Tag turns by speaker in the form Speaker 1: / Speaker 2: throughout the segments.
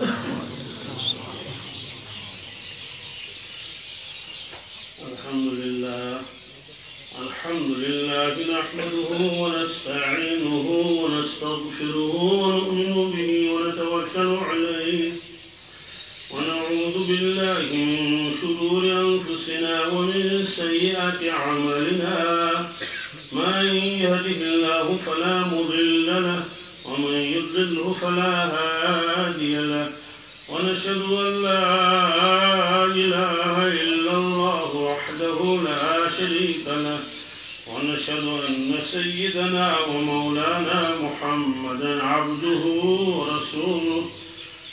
Speaker 1: الحمد لله الحمد لله نحمده ونستعينه ونستغفره ونؤمن به ونتوكل عليه. ونعوذ بالله من شرور أنفسنا ومن سيئات أعمالنا. من يهده الله فلا مضل له ومن يضلله فلا هادي له. ونشهد أن لا إله إلا الله وحده لا شريك له ونشهد أن سيدنا ومولانا محمدا عبده ورسوله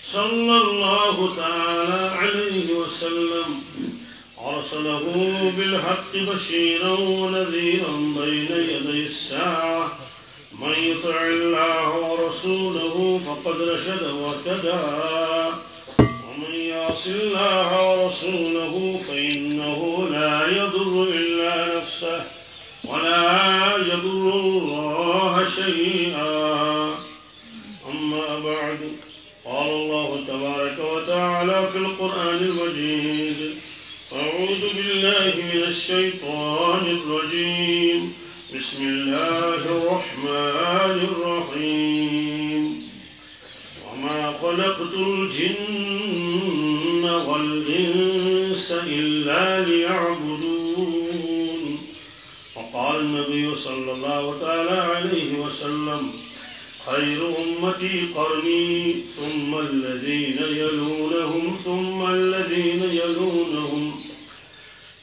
Speaker 1: صلى الله تعالى عليه وسلم. أرسله بالحق بشيرا ونذيرا بين يدي الساعة. من يطع الله ورسوله فقد رشد ومن يعص الله ورسوله فإنه لا يضر إلا نفسه ولا يضر الله شيئا. أما بعد قال الله تبارك وتعالى في القرآن المجيد أعوذ بالله من الشيطان الرجيم. بسم الله الرحمن الرحيم. وما خلقت الجن والإنس إلا ليعبدون. وقال النبي صلى الله تعالى عليه وسلم خير أمتي قرني ثم الذين يلونهم ثم الذين يلونهم.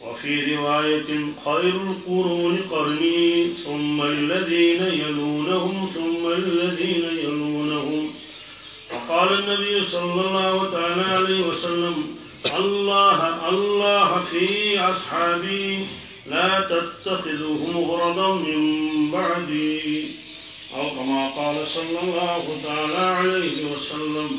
Speaker 1: وفي رواية خير القرون قرني ثم الذين يلونهم ثم الذين يلونهم. وقال النبي صلى الله تعالى عليه وسلم الله الله في أصحابي لا تتخذهم غرضا من بعدي. أو كما قال صلى الله تعالى عليه وسلم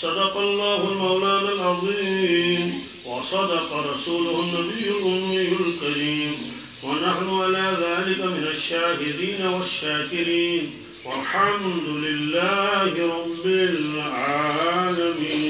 Speaker 1: صدق الله المولانا العظيم وصدق رسوله النبي الأمي الكريم ونحن على ذلك من الشاهدين والشاكرين. والحمد لله رب العالمين.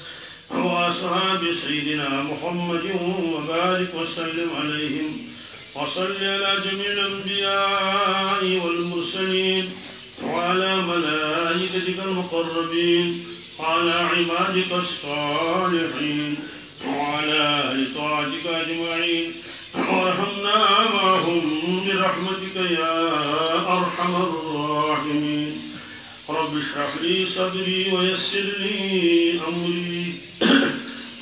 Speaker 1: وأصحاب سيدنا محمد وبارك وسلم عليهم. وصل على جميع الأنبياء والمرسلين وعلى ملائكتك المقربين وعلى عبادك الصالحين وعلى آل طاعتك أجمعين. وارحمنا معهم برحمتك يا أرحم الراحمين. رب اشرح لي صدري ويسر لي أمري.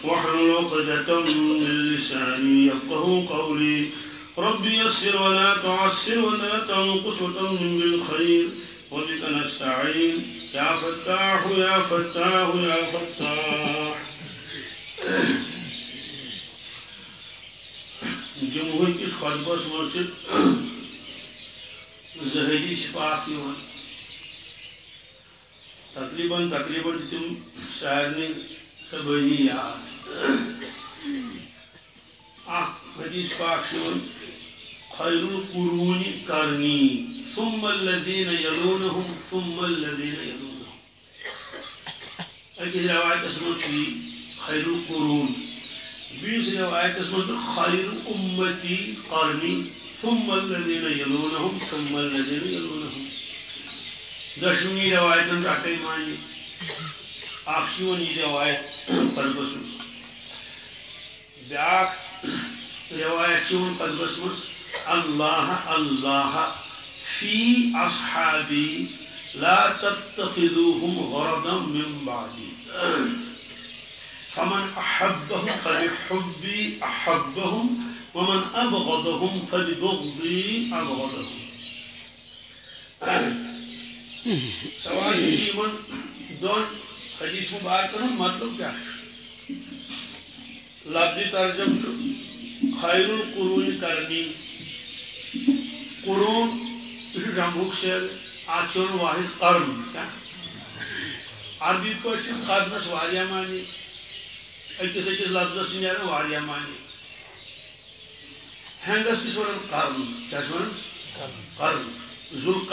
Speaker 1: واحلل عقدة من لساني يفقه قولي. رب يسر ولا تعسر ولا تنقص وتمن بالخير. وبك نستعين. يا فتاح يا فتاح يا فتاح. جمہور کس خطبس مجھ زہری شفاف یوان تقریباً تقریباً تم سارے تبانی یاد حدیث پاک یوان خیر القرون کرنی ثم الذين يلونهم ثم الذين يلونهم. اکی روایت اسمت کی خیر القرون بیس روایت اسمت خیر امتی قرنی ثم الذين يلونهم ثم الذين يلونهم. دشمی روایت رکھتے مانی اخشونی روایت قلبس بیاک روایت چون مس الله الله في أصحابي لا تتخذوهم غرضا من بعدي فمن أحبهم فلحبي أحبهم ومن أبغضهم فلبغضي أبغضهم سواء من دون حدیث مبارک کا مطلب کیا ہے؟ لفظی ترجم خیر القرون کرنی قرون یہ جمبوک شیر آچون واحد قرن، کیا؟ عربی پہ قرنس واریاہ معنی أکس أکس لفظس نیران واریاہ معنی۔ ہینگس کس ونان قرن، کیا ونان قرن۔ ذل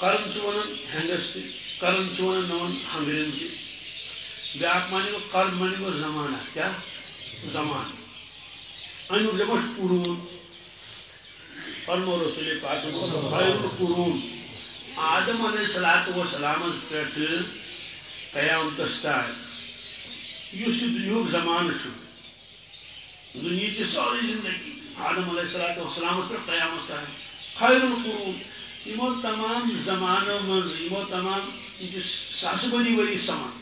Speaker 1: قرنین قرن ہینگس تہ قرن چھ نون ہنگرین تہ بیاکھ معنی گو قرن معنی گو زمانہ کیا زمان امیک جمع قرون فرمو رسول پاک خیر القرون آدم علیہ الصلوۃ والسلام پہ قیامتس تام اس دنیک زمانہ دنیا کی ساری زندگی آدم علیہ الصلوۃ والسلام پہ قیامت تام خیر القرون یمو تمام زمانوں من یمو تمام یہ ساس بری وری سمان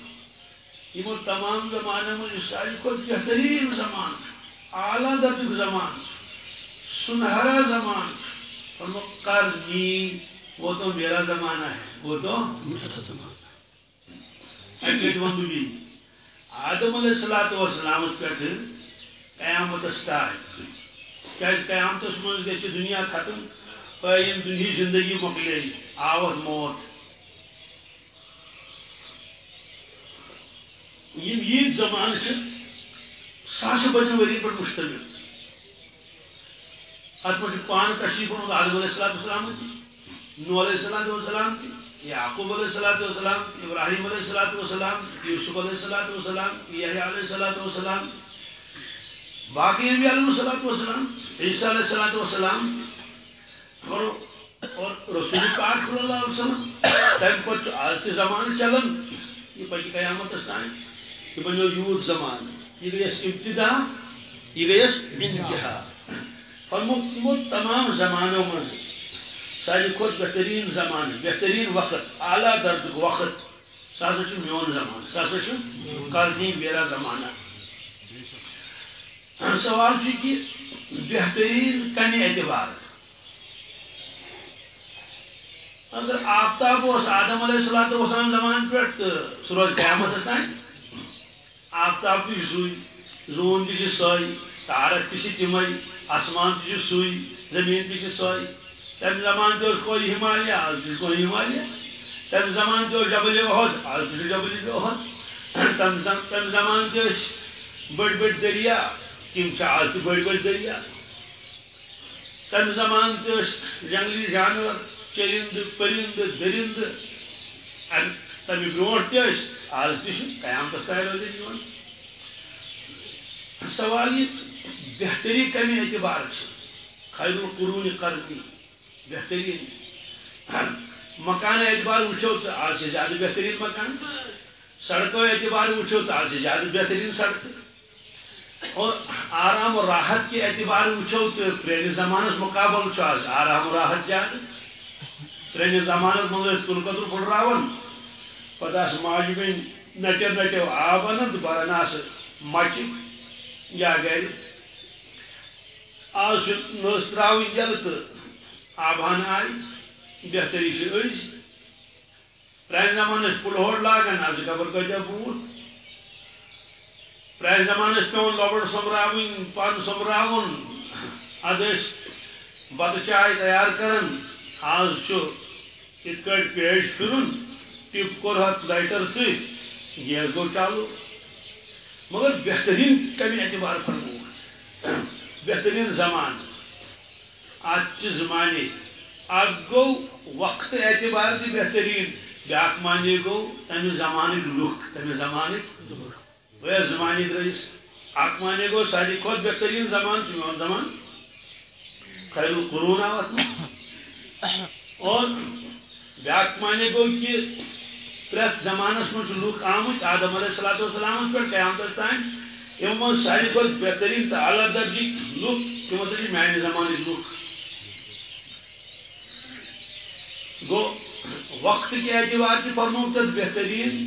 Speaker 1: یمو تمام زمانوں من ساری کو بہترین زمان اعلیٰ درجک زمان سنہرا زمان. اور قرنی وہ تو میرا زمانہ ہے وہ تو اکیٹ ون بھی آدم علیہ الصلوۃ والسلام پہ قیامت سٹارٹ کیا قیامتس من گژھِ دنیا ختم؟ قائم دنیا زندگی مکلے آوت، موت۔ یم یہ زمان سے ساس بدن وری پر مشتمل۔ ات پان تشریف آدم علیہ السلام نو علیہ السلام والسلام یعقوب علیہ السلام والسلام ابراہیم علیہ السلام والسلام یوسف علیہ السلام والسلام یحییٰ علیہ السلام والسلام باقی انبیاء علیہ السلام والسلام عیسیٰ علیہ السلام والسلام اور رسول پاک صلی اللہ علیہ وسلم تم پتہ آج کے زمانے چلن، یہ پتہ قیامت تام یہ بنو یوت زمان یہ گیس ابتدا، یہ گیس انتہا۔ فرمو تمام زمانوں میں ساری کھت بہترین زمان بہترین وقت، اعلیٰ درد وقت۔ سا میون زمان سا قرضین میرا زمانہ سوال کہ بہترین کن اعتبار اگر آفتاب اس آدم علیہ السلام وسلم زمان پہ تو سہ روز قیامت تین آفتاب تہ سوئی، زون تہ سوئی، تارک تہ تمے آسمان تہ سوئی، زمین تہ سوئی۔ تم زمان تہ کوئی ہمالیہ، آج تہ کوئی ہمالیہ۔ تم زمان تہ جبل احد، آج تہ جبل احد۔ تم زمان تہ بڑ بڑ دریا تم آج تہ بڑ بڑ دریا۔ تم زمان تہ جنگلی جانور چرند، پرند، درند. تمہ برو تہ آج تہ قیامت تہ روزن سوال یہ، بہتری کمی اعتبار خیر القرون قرنی. بہترین مکان اعتبار وچو تو آج سے زیادہ بہترین مکان سڑکوں اعتبار وچو تو آج سے زیادہ بہترین سڑک اور آرام اور راحت کے اعتبار وچو تو پرانی زمانس مقابل آج آرام اور راحت زیادہ. پرانی زمانس مز تل قدر پھٹراون پتہ آس ماجہ بین نٹو نٹو آب انان بران آس مچہ یا گھر آج نس تراؤن یل تو آبان آئی، بہتری سے أز پرانہِ زمانس پُلہور لاگان آز خبر کۭتیاہ بوٗٹھ پرانہِ زمانس پیوان لۄبر سوٚمبراوٕنۍ پن سوٚمبراوُن اد ٲسۍ بتہٕ چاے تیار کران آز چھُ یِتھ کٲٹھۍ پیش پھِرُن ٹِپ کوٚر اتھ لایٹر سۭتۍ گیس گوٚو چالو۔ مگر بہترین کمی اعتبار فرمو بہترین زمان۔ ات زمانے اک گو وقت اعتبار تہ بہترین۔ بیاکھ معنی گو تمہ زمان لوک تمہ زمان وہ زمانے درس اک معنی گو ساری کھت بہترین زمان میون زمان۔ خیر القرون آوت اور بیاکھ معنی گو کہ پریت زمانس من لوک آمت آدم علیہ الصلوۃ والسلام پہ قیامت تان یمو ساری کھت بہترین تو اعلیٰ درجی لوک تمو سا میانہ مطلب زمان لوک گو وقت کے اعتبار سے فرمو تک بہترین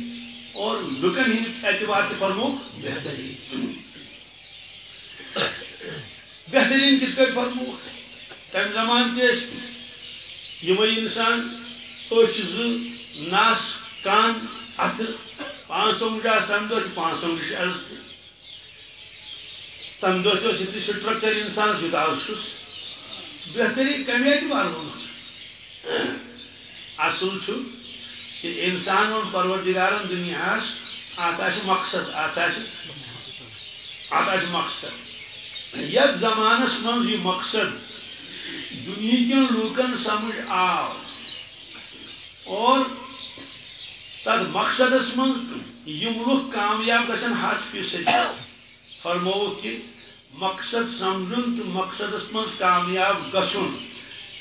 Speaker 1: اور لکن ہند اعتبار سے فرمو بہترین۔ بہترین کس پہ فرمو تم زمان کے یہ انسان أچھ نس کان، ات پانچ سو مجھے دہ پانچ سو عرض دہ تھی سٹرکچر انسان یوت آز بہتری کمی آئی اصل کہ انسان اور پروردگارن دنیا ات مقصد ات ات مقصد. یت زمانس من یہ مقصد، دنیا کن لوکن سمجھ آو. اور تر مقصدس من لوگ کامیاب گھن ہاتھ فیصد فرمو کہ مقصد سمجھن تو مقصدس من کامیاب گھن امہ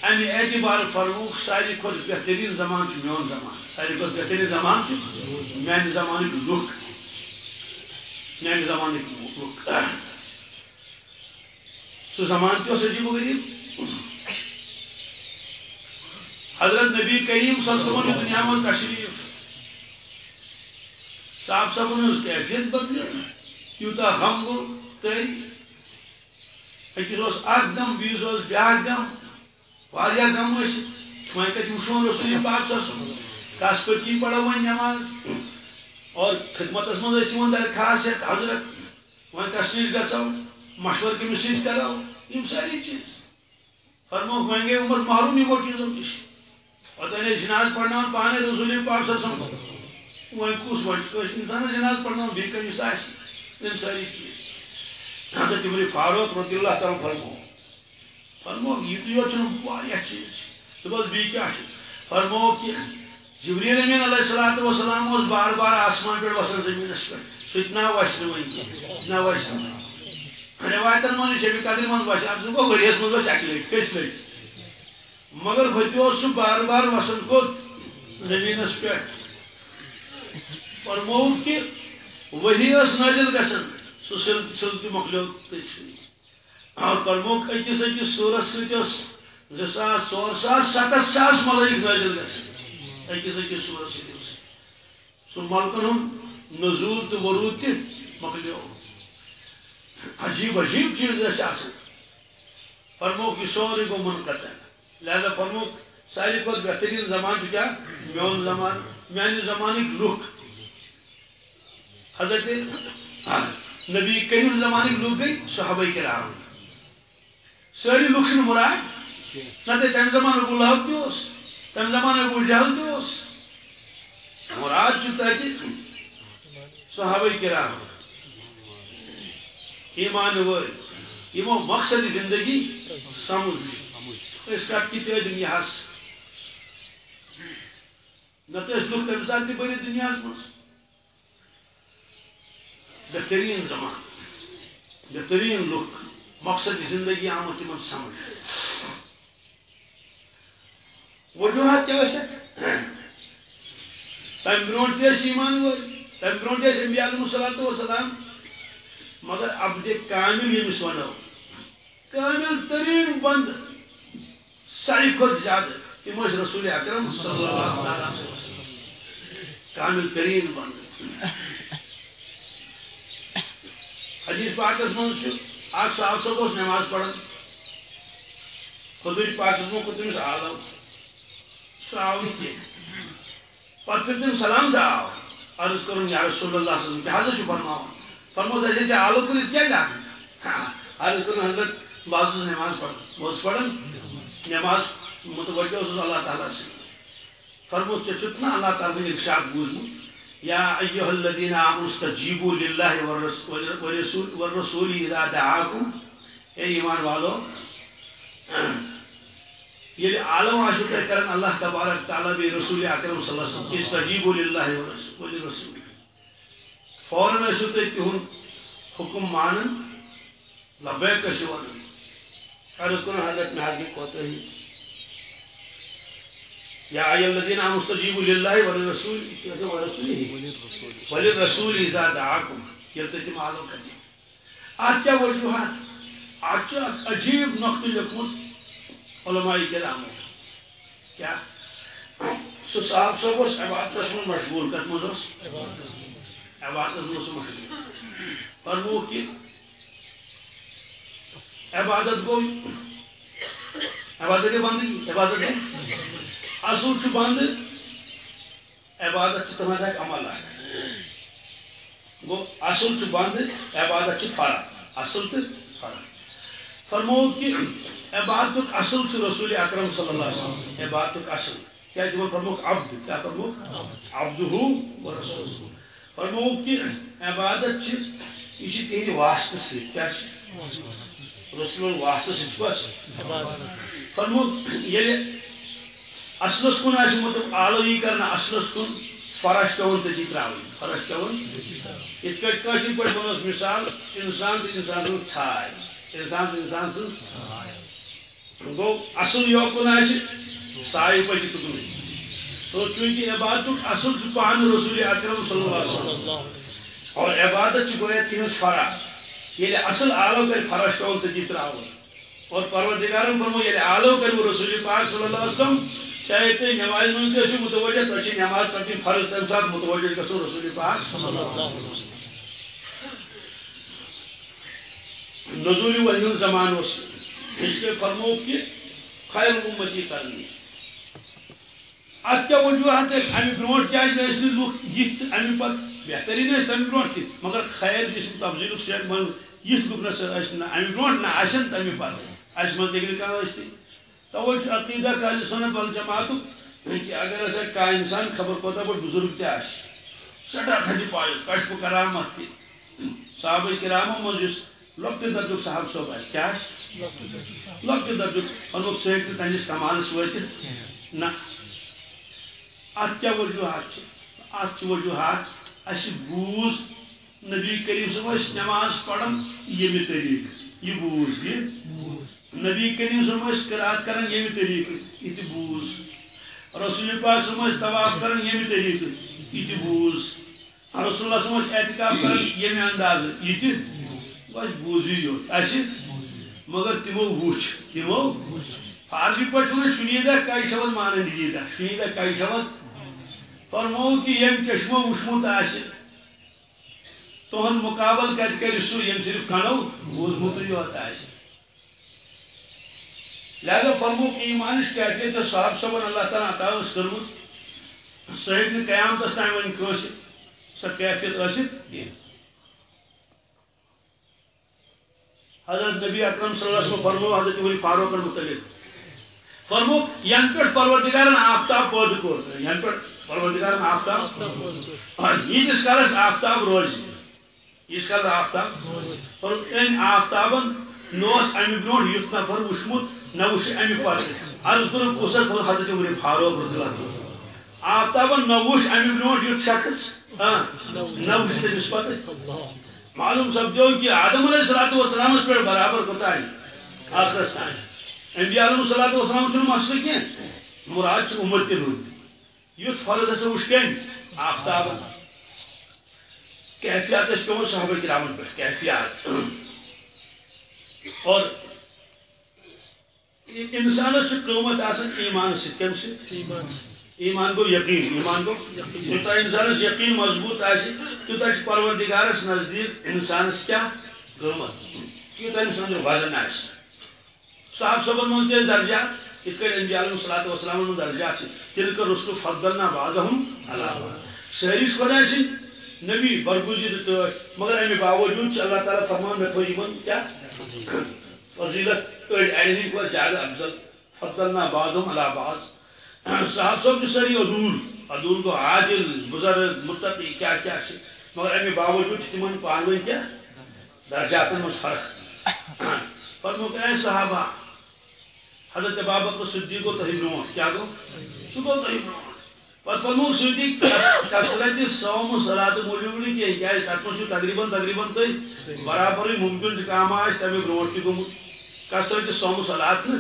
Speaker 1: یعنی اعتبار فرموک ساری کھت بہترین زمان میون زمان۔ ساری کھت بہترین زمان میان زمان لک میان زمان لک سو زمان تہ عجیب و غریب حضرت نبی کریم صلی اللہ علیہ وسلم دنیا میں تشریف صاحب صاحب کیفیت بدل یوتا غم گو تری اکس اخ دم بیس بیاکھ دم۔ واریاہ غم وہیں کتھ وشون رسول پاک صلی کس پہ کی پڑھو وہیں نماز۔ اور خدمت مز درخواست حضرت۔ وہیں کشمیر گھو مشور کمس سی کرو یہ ساری چیز۔ فرمو وہیں گے عمر محروم یہ چیزوں نش پتہ جناز پڑھنا پانے رسول پاک صلی اللہ علیہ وسلم وہیں کس وجہ انسان جناز پڑھنا بھی کہیں کمس آم ساری چیز حضرت عمر فاروق رضی اللہ تعالیٰ فرمو فرمو یہ تو یہ چیز تو بس بی کیا ہے؟ فرمو کہ جبریل امین علیہ الصلوۃ والسلام اس بار بار آسمان پہ وسن زمین اس پر فتنا وشن وین نہ وشن روایتن من شبی قدر من وش اب گو وریس من وش اکلی کس لٹ مگر فتو اس بار بار وسن کو زمین پہ. فرمو کہ وہی اس نازل گژھن سو سلطی مکلیو تیسی اور کرموک اکس اکس سورس ستس زساس ژور ساس ستھ ساس ملائک نازل گھن اکس اکس سورس ستس سو ملکن ہند نزول تو ورود تہ مکلیو عجیب عجیب چیز آسان فرموک یہ سورے گو منقطع لہذا فرموک ساری کھت بہترین زمان کیا؟ میون زمان میانہ زمانک لوک حضرت نبی کریم زمانک لوک گئی، صحابہ کرام۔ ساری لکھ مراد؟ نہ تم زمان ابو لہب تس تم زمان ابو جہل تس مراد تتہ صحابہ کرام۔ ایمان ور یمو مقصد زندگی سمجھ اس دنیا نت لوگ تمہ سات تہ بری دنیا مز بہترین زمان، بہترین لوگ مقصد زندگی آمت تم سمجھ وجوہات کیا تم برو ایمان ول تم برو امبیا علیہ الصلوۃ والسلام. مگر عبد کامل یمس ونو کامل ترین بند. ساری کھت زیادہ تم رسول اکرم صلی اللہ علیہ وسلم کامل ترین بند حدیث پاکس من اخ صاحب صاحب اس نماز پڑھن خدوی پاک مو کو تمس عالم ساو کی پتہ تم سلام دا عرض کرن یا رسول اللہ صلی اللہ علیہ وسلم کیا حضرت فرماؤ۔ فرمو سے جے عالم کو کیا لا عرض کرن حضرت بعض نماز پڑھ وہ پڑھن نماز متوجہ اس اللہ تعالی سے۔ فرمو کہ چتنا اللہ تعالی نے ارشاد بوزمو يا أيها الذين آمنوا استجيبوا لله والرسول والرسول إذا دعاكم اے ایمان والو، یہ عالم آشو تہ کرن اللہ تبارک تعالی بے رسول اکرم صلی اللہ علیہ وسلم استجیبوا لله والرسول۔ فوراً آشو تہ تہن حکم مانن، لبیک شوان عرض کرن حضرت میں حاضر کوتا ہی۔ يا أيها الذين آمنوا استجيبوا لله وللرسول ولرسوله وللرسول إذا دعاكم يلتزم على الكثير آج وجوهات آج عجیب نقط لکھمت علماء کرام کیا؟ سو صاحب صاحب اس عبادت میں مشغول کت مز عبادت میں مشغول۔ فرمو کہ عبادت گو عبادت بندگی عبادت ہے اصل بند؟ عبادت تمہ عمل گو اصل بند، عبادت فرق اصل تو فرق فرمو کہ عبادت اصل رسول اکرم صلی اللہ علیہ وسلم۔ عبادت اصل کیا جو فرموک عبد۔ کیا فرموک عبد ہو و رسول۔ فرموک کہ عبادت یہ تہندِ واسطہ سی کیا رسول واسطہ سی بس فرموک یہ اصلس کن آس مطلب آلوی کرنا اصلس کن فرش پیون تجی تراؤن فرش پیون ات کٹ کاشر پہ ونس مثال انسان تو انسان سن ژھاے انسان تو انسان سن گو اصل یو کن آس سائے پہ تکن تو چونکہ عبادت اصل پان رسول اکرم صلی اللہ علیہ وسلم۔ اور عبادت گویا تہذ فرح یہ اصل آلو کر فرش پیون تجی تراؤن اور پروردگارن فرمو، یہ آلو کر رسول پاک صلی اللہ علیہ وسلم چاہے تھی نماز من سے متوجہ تو اچھی نماز پڑھتی فرض تم ساتھ متوجہ کسو رسول پاک صلی اللہ علیہ وسلم۔ نزولی وحیون زمان اس اس کے فرمو کی خیر امتی کرنی ات کیا اچھا وجوہات ہے امی برونٹ کیا ہے اس نے لوگ جیت امی پر بہترین ہے تمی برونٹ کی۔ مگر خیر جسم تفضیل سیٹ من یہ لوگ نہ امی برونٹ نہ اس من دیکھنے کا عقیدہ کال سنت وال کہ اگر ایسا کا انسان خبر کوتا بڑھ بزرگ تہ آس سٹھا کھٹی پائے کشف کرامت تہ صحابہ کرامو مز اس لۄکٹہِ درجُک صاحب صٲب آسہِ کیٛاہ آسہِ لۄکٹہِ درجُک پنُن سۭتۍ تہِ تنٛدِس کمالس وٲتِتھ نہ اتھ کیٛاہ وجوہات چھِ؟ اتھ چھِ وجوہات اَسہِ بوٗز نبی کریم صٲب ٲسۍ نٮ۪ماز پران ییٚمہِ طریٖقہٕ یہِ بوٗز یہِ نبی کریم صلی قرات کران یمی طریقہ یہ بوز رسول پاک صلی طواف کران یمی طریقہ یہ بوز رسول اللہ صلی اعتکاف کران یمی انداز یہ بس بوزی یوت اس مگر تمو وچ تمو فارسی پٹھ ون شنیدہ کئی شبد مانن دیدہ شنیدہ کئی شبد۔ فرمو کہ یم چشمو وشمت آس تہن مقابل کت کر سو یم صرف کنو بوزمت یوت آس لہذا فرمو کہ ایمانش کیفیت صاحب صبر اللہ تعالیٰ عطا اس کرمت صحیح نے قیامت تام ون کنس سا کیفیت ثت حضرت نبی اکرم صلی اللہ علیہ وسلم فرمو، حضرت ولی فاروق متعلق فرمو ین پہ پروردگارن آفتاب پود کور ین پہ پروردگارن آفتاب۔ اور یتس کالس آفتاب روز۔ یس کالس آفتاب۔ اور ان آفتابن نوس امی برونٹ یت نفر وشمت نہ وش امی پتہ عرض کر کسر پھل حضرت عمر فاروق رضی اللہ عنہ آفتاب نہ وش امی برونٹ یت شخص ہاں نہ وش تمس پتہ معلوم سپدو کہ آدم علیہ الصلوۃ والسلام اس پر برابر کوتا ہے۔ آخر سان انبیاء علیہ الصلوۃ والسلام چھ مسئلہ کی مراد چھ عمر تے رود یت فرض اس وش کین آفتاب کیفیات اس کو صحابہ کرام پر کیفیات اور انسانس قومت آسان ایمان سے کم سے ایمان. کو یقین. ایمان کو یوتا انسانس یقین مضبوط آسی تیوتا پروردگارس نزدیک انسانس کیا قومت یوتا انسان جو وزن آسی صاحب صبر من درجات اس کے انبیاء علیہ الصلوۃ والسلام من درجات تل کر رسول فضلنا بعضهم على سہریس خدا سی نبی برگزید تو مگر امی باوجود اللہ تعالی فرمان میں تو ایمان کیا؟ فضیلت اڑ کو زیادہ افضل فضلنا بعضهم على بعض۔ صاحب صاحب سری عدول عدول کو عادل بزرگ متقی، کیا کیا مگر امی باوجود تمن پانوین کیا؟ درجات میں فرق فرمو کہ اے صحابہ، حضرت بابکر صدیق کو تہی برونٹ کیا گو سو گو تہی برونٹ پتہ فرمو کثرت صوم صلات موجود نہیں کہ کیا تک تقریباً تقریباً تو برابر ممکن کام آس تمہیں برونٹ کی کثرت سوم تم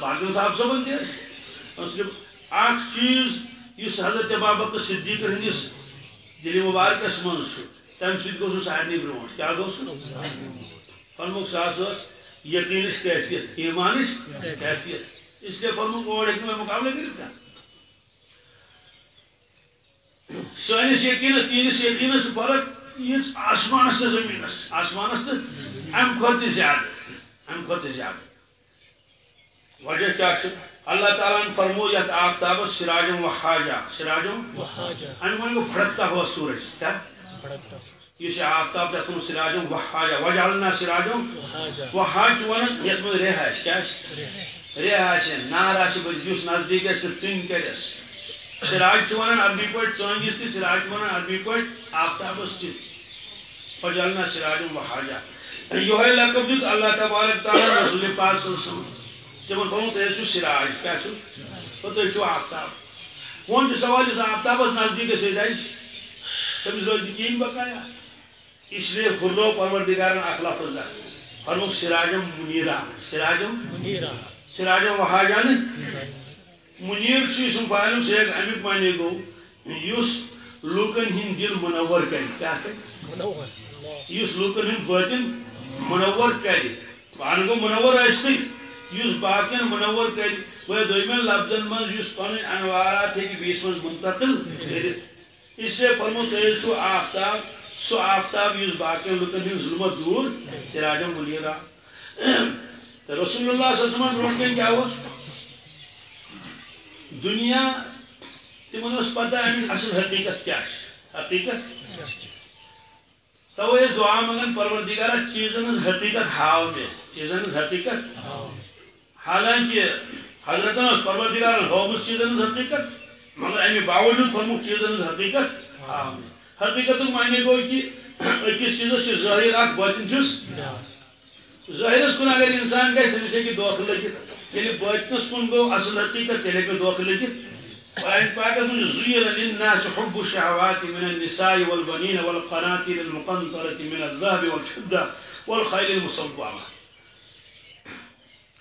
Speaker 1: باقی صاحب صبن تھی اخ چیز اس حضرت بابک صدیق ہندس دل مبارکس من تم سی گو سارے برو کیا گو فرمک سا یقینش کیفیت کیفیت اس لیے فرمک اور ایک میں مقابلہ کرتا سانس یقینس تینس یقینس فرق یہ آسمانس تو زمینس۔ آسمانس تو ام کھت زیادہ ام کھت زیادہ وجہ کیا اللہ تعالیٰ نے فرمو یت آفتاب سراجم و حاجہ سراجم
Speaker 2: وحاجہ
Speaker 1: ان کو پھڑکتا ہوا سورج کیا؟ یہ آفتاب تم سراجم و حاجہ۔ وجعلنا سراجم
Speaker 2: وحاجہ
Speaker 1: و حاج ونن یت من رہائش کیا؟ رہائش نار آس بج یس نزدیک اس ژن کرس سراج چھ ونان عربی پٲٹھۍ ژٲنگِس تہِ سراج چھِ ونان عربی پٲٹھۍ آفتابس تہِ وجعلنا سراجم و حاجہ یہ لقب دیت اللہ تبارک تعالیٰ رسول پاک صلی اللہ علیہ وسلم تمن پنن تُہۍ چھو سراج کیا چھو تو تُہۍ چھو آفتاب۔ کون چھُ سوال یُس آفتابس نزدیک أسۍ آسہِ تٔمِس روزِ نہٕ کِہیٖنۍ بقایا اس لیے خُرلو پروردگارن اکھ لفظ اکھ سراجم منیرا۔ سراجم
Speaker 2: منیرا۔
Speaker 1: سراجم وحاجان منیر چھُ اسم فاعل سے امیُک معنی گوٚو یُس لوٗکن ہٕنٛدۍ دِل منور کرِ کیٛاہ کرِ
Speaker 2: منور۔ اللہ
Speaker 1: یُس لوٗکن ہٕنٛدۍ بٲتِن منور کرِ پانہٕ گوٚو منور ٲسۍتٕے یُس باقین منور کرِ گویا دوٚیمٮ۪ن لفظن منٛز یُس پنٕنۍ انوارات ہیٚکہِ بیٚیِس منٛز منتقل اس لیے فرمو تۄہہِ چھُ آفتاب سُہ آفتاب یُس باقین لُکن ہٕنٛز ظُلمت دوٗر۔ سراجم منیرا تہٕ رسول اللہ صلی اللہ علیہ وسلم برونٛٹھ کَنۍ کیٛاہ اوس دُنیا تمن پتہ امیُک اصل حقیقت کیٛاہ چھِ حقیقت؟ توے ٲسۍ دعا منگان پروردگارا چیزن ہٕنٛز حقیقت ہاو مےٚ چیزن ہٕنٛز حقیقت حالانکہ حضرتن ٲس پروردگارن ہٲومٕژ چیزن ہٕنٛز حقیقت مگر امہِ باوجوٗد تھوٚومُت چیزن ہٕنٛز حقیقت ہاو مےٚ حقیقتُک معنی گوٚو کہِ أکِس چیٖزس چھُ ظٲہِر اکھ بٲطِن چھُس ظٲہرس کُن اگر انسان گژھِ تٔمِس ہیٚکہِ دھوکہٕ لٔگِتھ ییٚلہِ بٲطنس کُن گوٚو اصل حقیقت تیٚلہِ ہیٚکہِ دھوکہٕ لٔگِتھ قرآن پاکس منٛز زُیِر للناس حب الشهوات من النساء والبنين والقناطير المقنطرة من الذهب والفضة والخيل المصومة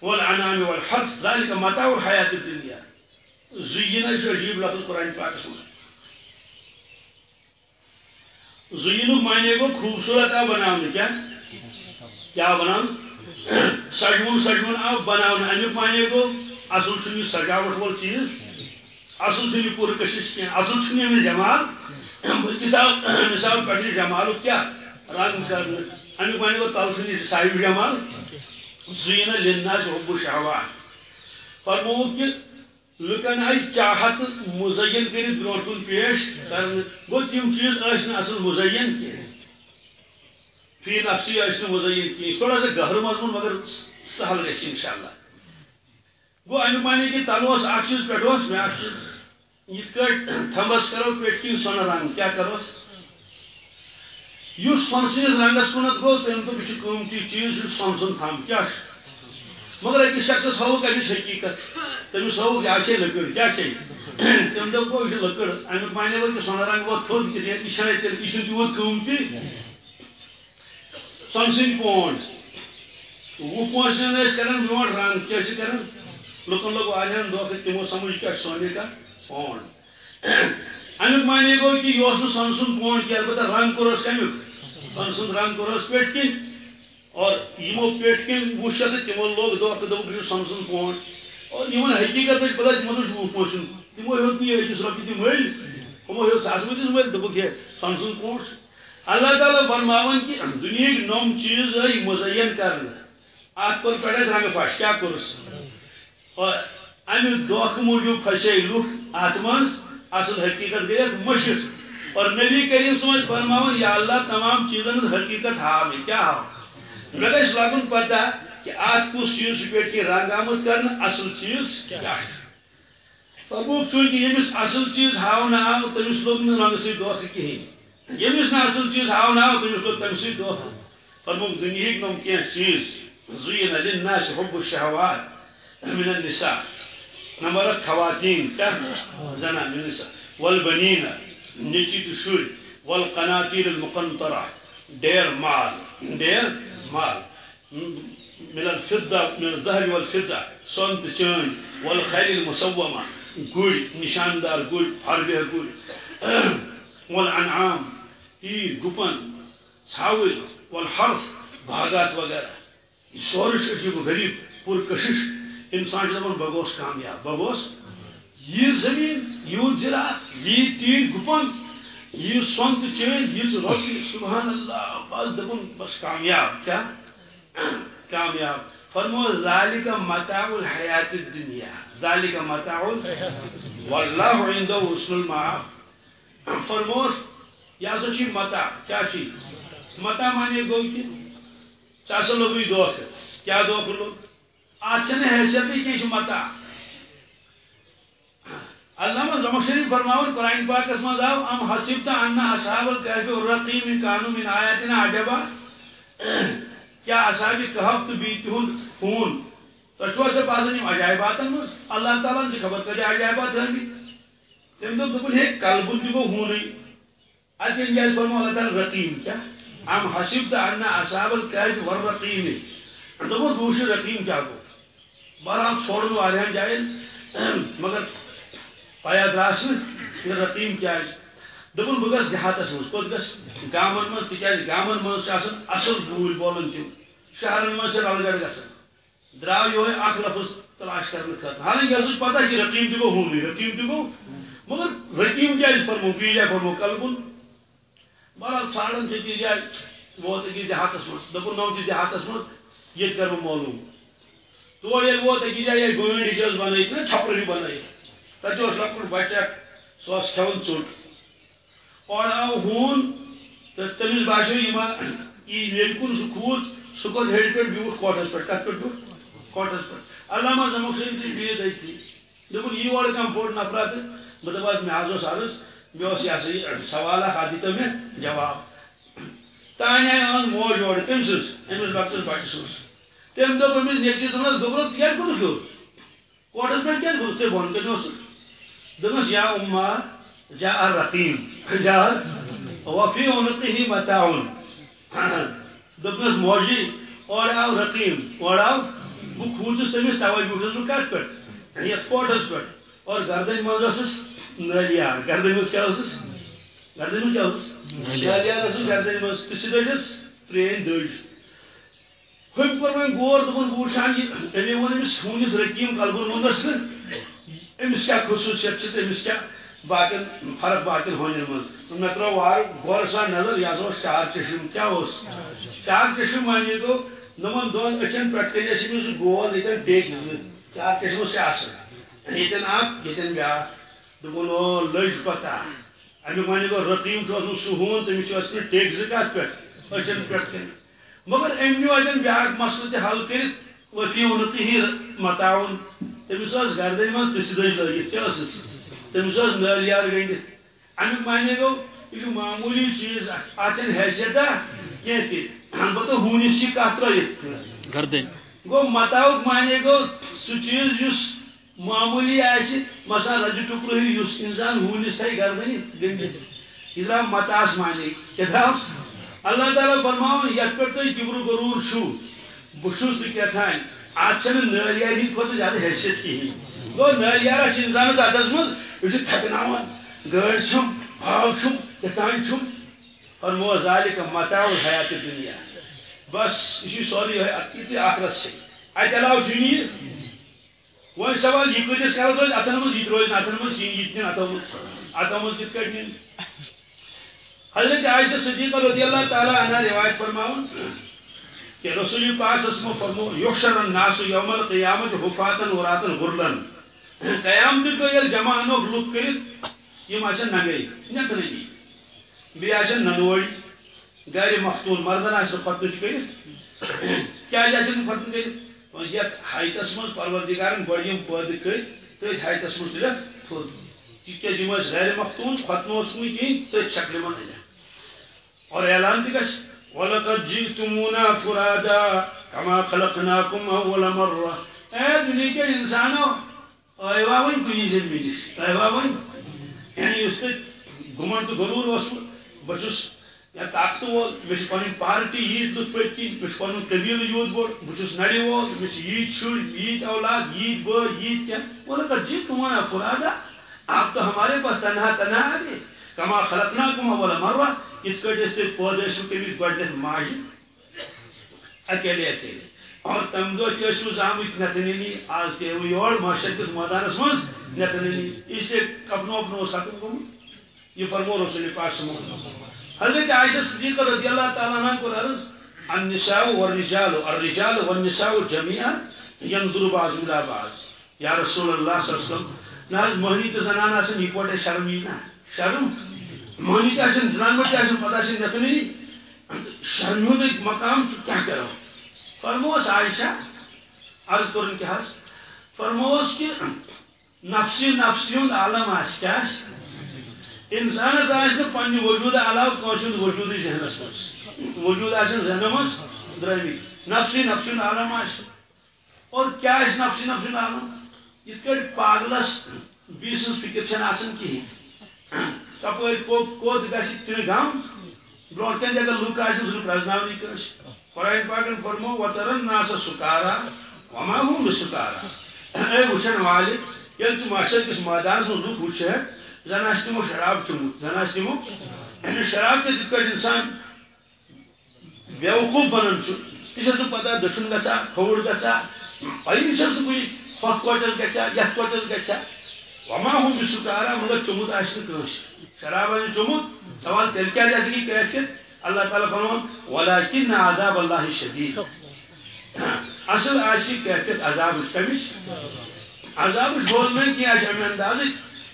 Speaker 1: والعنام والحرث. ذلك متاع الحياة الدنيا. زين چھُ عجیب لفظ قرآن پاکس منٛز زینُک معنی گوٚو خوٗبصوٗرت آو بناونہٕ کیٛاہ کیٛاہ سجوُن سجوُن آو بناونہٕ امیُک معنی گوٚو اصل چھُنہٕ یہِ سجاوٹ وول چیٖز. اصل چھُنہٕ یہِ پوٗرٕ کٔشش کینٛہہ اصل چھُنہٕ أمِس جمال. بٔلکہِ آو مثال پٮ۪ٹھ یہِ جمالُک کیٛاہ رنگ کرنہٕ امیُک معنی گوٚو تل چھُنہٕ یہِ صاحب جمال زیٖنہ لِناس حب شہوات فرمووُکھ کہِ لُکن آیہِ چاہت مُزین کٔرِتھ برونٛٹھ کُن پیش کرنہٕ گوٚو تِم چیٖز ٲسۍ نہٕ اصل مُزین کینٛہہ فی نفسی ٲسۍ نہٕ مُزین کینٛہہ تھوڑا سا گہرٕ مضموٗن مگر سہل گژھِ انشاء اللہ گوٚو امیُک معنی کہِ تلہٕ اوس اکھ چیٖز پٮ۪ٹھ اوس بیٛاکھ چیٖز یِتھ کٲٹھۍ تھمبس کرو؟ پیٹھ کِنۍ سۄنہٕ رنگ کیٛاہ کروس یُس سۄنہٕ سٕنٛدِس رنگس کُنتھ گوٚو تٔمۍ دوٚپ یہِ چھُ قۭمتی چیٖز یُس سۄنہٕ تھم کیٛاہ چھُ مگر أکِس شخصس ہٲوُکھ أمِس حقیٖقت تٔمِس ہٲوُکھ یہِ چھے لٔکٕر کیٛاہ چھے تٔمۍ دوٚپ گوٚو یہِ چھِ لٔکٕر معنی گوٚو کہِ رنگ ووت تھوٚد یہِ چھنہٕ تیٚلہِ یہِ چھُنہٕ تیوٗت قۭمتی سۄنہٕ سٕنٛدۍ پونٛڈ وُہ پونٛسن ٲسۍ کران برونٛٹھ رنگ کیٛاہ چھِ کران لُکن لوگ واریاہن دھوکہٕ تِمو سمجھ کیٛاہ چھُ سۄنے کا پونٛڈ امیُک معنی گوٚو کہِ یہِ اوس نہٕ سۄنہٕ البتہ رنگ کوٚرُس کمیُک سۄنہٕ سُنٛد رنگ کوٚرُس پٮ۪ٹھ کِنۍ اور یمو پٮ۪ٹھ کِنۍ وُچھ تہٕ لوگ دھوکہٕ دوٚپُکھ یہِ چھُ اور یِمن حقیٖقت ٲسۍ پتہ تِمو دوٚپ وُہ پونٛسن تِمو ہیوٚت نہٕ یہِ أکِس رۄپیہِ تہِ مٔلۍ ہُمو ہیوٚت ساسہٕ بٔدِس مٔلۍ دوٚپُکھ ہے اللہ تعالیٰ فرماوان کہِ دُنہِکۍ نۄم چیٖز آیہِ مُزین کرنہٕ اتھ کوٚر پٮ۪ٹھ اَسہِ رنگہٕ پش کیٛاہ کوٚرُس؟ اور امہِ دھوکہٕ موٗجوٗب پھسے لُکھ اتھ منٛز اصل حقیٖقت گٔے اتھ مٔشِتھ اور نبی کریم صٲب فرماوان یا اللہ، تمام چیٖزن ہٕنٛز حقیٖقت ہاو مےٚ کیٛاہ ہاو مےٚ گژھِ لگُن پتہ کہ اتھ کُس چیٖز چھُ پٮ۪ٹھ کہِ رنگ آمُت کرنہٕ اصل چیٖز کیٛاہ چھُ فرموک چوٗنٛکہِ ییٚمِس اصل چیز چیٖز ہاونہٕ آو تٔمِس لوٚگ نہٕ رنگہٕ سۭتۍ دھوکہٕ کِہیٖنۍ ییٚمِس نہٕ اصل چیٖز ہاونہٕ آو تٔمِس لوٚگ تمہِ سۭتۍ دھوکہٕ فرموک دُنہِکۍ نۄم کینٛہہ چیٖز زُیِن لِلناس حب الشہوات من النساء نمبر اکھ خواتین کیٛاہ زنان النساء والبنین نیٚچی تہٕ شُرۍ والقناطیر المقنطرة ڈیر مال ڈیر مال من الفضة من الذهب والفضة سون تہٕ چٲنۍ والخیل المصومة گُرۍ نشاندار گُرۍ حربہ گُرۍ والانعام، تیٖر، گُپن ژھاوٕلۍ والحرف باغات وغیرہ۔ یہ سورُے چھُ عجیٖب و غریٖب پوٗرٕ انسان چھُ دپان بہٕ گوس کامیاب بہٕ گوس یہِ زٔمیٖن یوٗت زِراعت ییٖتۍ تیٖر، گُپن، یہِ سۄن تہٕ چٲنۍ یِژ رۄپیہِ سبحان اللہ، بس دپُن بس کامیاب۔ کیٛاہ کامیاب۔ فرمو ذالک متاع الحیات الدنیا۔ ذالک متاع واللہ عنده حسن المعاب فرموس یہ ہسا چھ متاع کیا چھ متاع مانے گو کہ ژٕ ہسا لوگی دھوکہ کیا دھوکہ لوگ؟ آج چھنہ حیثیت کی متاع علامہ زمخشری فرماون قرآن پاک اس میں آو ام حسبت ان اصحاب الكهف والرقيم كانوا من آیاتنا عجبا۔ کیا اصحاب کہف تو بیت ہن خون۔ تو چھو سے باسن یم عجائبات من اللہ تعالی نے خبر کرے عجائبات ہیں تم تو دبل ہے قلب بھی وہ ہوں نہیں اجل یہ فرمو اللہ تعالی رقیم کیا ام حسبت ان اصحاب الكهف والرقيم دبل دوش رقیم کیا کو بہرحال چھوڑن والے ہیں جائیں مگر پایا دراس یہ رقیم کیا دپن بہ گھس دیہاتس مز کوت گھس گامن مز تکیاز گامن مز اصل بولی بولن تم شہرن مز رلگڑ گھن درو یہ اخ لفظ تلاش کرنے خاطر حالانکہ اس پتہ کہ رقیم تہ گو ہوں رقیم تہ مگر رقیم کیا فرمو پی جائے فرمو کلبن بہرحال ژھانڈن چھ کی جائے ووت أکِس دیہاتس مز دپن نو جی چھ دیہاتس مز یہ کر معلوم. تور ییٚلہِ ووت أکِس جایہِ ییٚلہِ گٲڑۍ ہِش ٲس بنٲیِتھ نا چھپر ہیوٗ بنٲیِتھ تتہ لکٹ بچہ سہ کھان ژوٹ اور آو ہون، تو تمس باسو یل کن سہ کھوز سہ کھوت ہیٚرِ پٮ۪ٹھ بیوٗٹھ کوٹس پٮ۪ٹھ کتھ پٮ۪ٹھ بیوٗٹھ کوٹس علامہ زمک صٲب تہِ بِہِتھ أتھی دوٚپُن یی اورٕ کانٛہہ بوٚڑ نفرا تہٕ بہٕ مےٚ حظ اوس عرض مےٚ اوس یہِ ہسا یہِ سوال اکھ اَتھ دِتو مےٚ جواب تانۍ آیہِ أہٕنٛز موج اورٕ کٔمۍ سٕنٛز أمِس لۄکٹِس بچہِ سٕنٛز تٔمۍ دوٚپ أمِس نیٚچوِس دوٚپنس دوٚپنس کیٛازِ کھوٚتُکھ ہیوٚر کوٹس پٮ۪ٹھ کیٛازِ کھوٚتُکھ ژےٚ بۄن کَنہِ اوسُکھ دمس يا أمة جاء الرقيم جاء وفي عنقه متاع دمس موجي اور آو رقيم اور آو بہ کھوتس تمس توے بیوٹس بہ کت پہ یہ سپورٹس پہ اور گردن مز ٲسٕس نٲلیار گردن مز کیا ٲسٕس گردن مز کیا ٲسٕس نٲلیار ٲسٕس گردن مز تہٕ سُہ دٔجس پرٛٲنۍ دٔج کوٚر وۄنۍ غور دوٚپُن بہٕ وٕچھان یہِ تٔمۍ ووٚن أمِس ہوٗنِس رقیٖم کلبُر ووٚنس نہٕ أمِس کیٛاہ خصوٗصیت چھِ تہٕ أمِس کیٛاہ باقین فرق باقین ہونٮ۪ن منٛز مےٚ ترٛوو وارٕ غورٕ سان نظر ہسا اوس چار چشم کیٛاہ اوس چار چشم گوٚو نۄمن دۄن أچھن پٮ۪ٹھ کَنۍ ٲسۍ أمِس گول ٹیٚکۍ زٕ چار چشم چھِ اَصٕل ییٚتٮ۪ن اکھ ییٚتٮ۪ن بیٛاکھ دوٚپُن او لٔج پتہ امیُک مانے گوٚو رقیٖم چھُ اوسمُت سُہ ہوٗن تٔمِس چھِ ٲسمٕتۍ ٹیٚکۍ زٕ کَتھ پٮ۪ٹھ أچھن پٮ۪ٹھ کَنۍ مگر أمۍ نیوٗ اَتٮ۪ن بیٛاکھ مسلہٕ تہِ حل کٔرِتھ وفی یہِ متاوُن تٔمِس ٲس گردنہِ منٛز تِژھِ دٔج لٲگِتھ کیٛاہ ٲسٕس تٔمِس ٲس نٲلیار گٔنڈِتھ امیُک معنی گوٚو یہِ چھُ معموٗلی چیٖز اَتھ چھَنہٕ حیثیتا کینٛہہ تہِ البتہ ہوٗنِس چھِ ترٲیِتھ
Speaker 3: گردن
Speaker 1: گوٚو متاوُک معنی گوٚو سُہ چیٖز یُس معموٗلی آسہِ مثلاً رجہِ ٹُکرٕ ہیوٗ یُس اِنسان ہوٗنِس تھایہِ گردنہِ گٔنڈِتھ یہِ متاس معنی کیٛاہ درٛاو اللہ تعالیٰ فرماوُن یَتھ پٮ۪ٹھ تُہۍ کِبرٕ غروٗر چھُو بہٕ چھُس تہٕ کیٛاہ تھانۍ اتھ چھنہٕ حیثیت کِہیٖنۍ گوٚو نٲلیارا چھِ اِنسانس اتھس منٛز یہِ چھُ تھکناوان گٲڑۍ چھُم آب چھُم کیٛاہ تانۍ فرمو ذالِک متاع حیات دُنیا بس یہِ چھُ سورُے یِہوے یِتہِ آخرس چھِ اتہِ علاوٕ دُنیہِ وۄنۍ سوال یہِ کۭتِس کالس روزِ اتھن منٛز یہِ تہِ روزِ نہٕ اتھن منٛز کِہیٖنۍ یہِ تہِ نِن اتھو منٛز اتھو منٛز کِتھ کٲٹھۍ نِن حضرت عائشہ صدیقہ رضی اللہ تعالیٰ عنہ روایت فرماؤن کہ رسول پاک اسمو فرمو یحشر الناس یوم القیامت حفاتن وراتن غرلن قیامت کو یل جمع انو لوک کرت یم آشن نگئی نت نگی بی آشن ننوڑ گھر مختون مردن آشن فتنش کرت کیا آشن فتن کرت یت حیتس من پروردگارن گوڑیم پود کرت تو حیتس من تلت تھود تیکیا جم غیر مختون فتن اس میں کہیں تو شکل من اور اعلان تھی گش وَلَقَدْ جِئْتُمُونَا فُرَادًا كَمَا خَلَقْنَاكُمْ أَوَّلَ مَرَّةٍ اے دنیا کے انسانو ایوا ون کنی زمینس ایوا ون یعنی اس تہ گمنڈ تو غرور اس بچس یعنی یا طاقت وول مش پنن پارٹی ییت لط پٹ کن مش پنن قبیل یوت بوڑ بچس نڑی وول مش ییت شر ییت اولاد ییت بڑ ییت کیا؟ وَلَقَدْ جِئْتُمُونَا جی فُرَادًا آپ تو ہمارے پاس تنہا تنہا آ گئے کما خلقناکم اول مرہ، اس کٹ اس پودے شو کمی گۄڈنیتھ ماجہِ اکیلے اکیلے۔ اور تم دۄہ تہِ ٲسوٕ زامٕتۍ نتنینی آز پیوٕ یور معاشر کِس مٲدانس منٛز نتنینی۔ اس لیے کپنو وپنو اوس ختم گوٚمُت یہِ فرمو رسول پاک سمو۔ حضرت عائشہ صدیقہ رضی اللہ تعالیٰ عنہ کوٚر عرض، النساء والرجال، الرجال والنساء جميعا ينظر بعض الى بعض۔ یا رسول اللہ صلی اللہ علیہ وسلم نہ مہنی تو زنان آسن یکوٹے شرم یہ نا شرم؟ مہنی تو آسن زنان بچے آسن پتہ سے نتنی شرم ہوں ایک مقام تو کیا کرو؟ فرموس عائشہ، عرض کرن کے حس فرموس کہ نفسی نفسی ہند عالم آس کیا انسانس آس پنہ وجود علاوہ کانس ہند وجود ذہنس مز وجود آن ذہن مز درمی. نفسی نفسی عالم آس اور کیا اس نفسی نفسی عالم؟ یہ کٹ پاگلس بی سن فکر چھن کہین کپر کوت گژھِ تمہیں غم برونٹ کن اگر لوک آسن سن پرزناونی قرآن پاکن فرمو وترن ناسا سکارا وما هم بسکارا. اے وچھن والے یل یعنی ژٕ معاشر کس میدانس منٛز لُکھ وٕچھکھ زن آسہِ تِمو شراب چوٚمُت زن آسہِ تِمو یعنی شراب تہِ تِتھ کٲٹھۍ اِنسان بیوقوٗف بنان چھُ تہِ چھَس نہٕ پتہ دٔچھُن گژھان کھووُر گژھان پَیی چھَس نہٕ کُنہِ ہۄتھ کوٹس گژھان یتھ کوٹس وما ہُم بہِ سُکارا مگر چوٚمُت آسہِ نہٕ شراب آسہِ چوٚمُت سوال تیٚلہِ کیٛازِ آسہِ یہِ کٲفِت اللہ تعالیٰ فرمان ولاکن عذاب اللہ شدید. اصل آسی کیفیت عذاب کمش عذاب بول میں کی آج ہمیں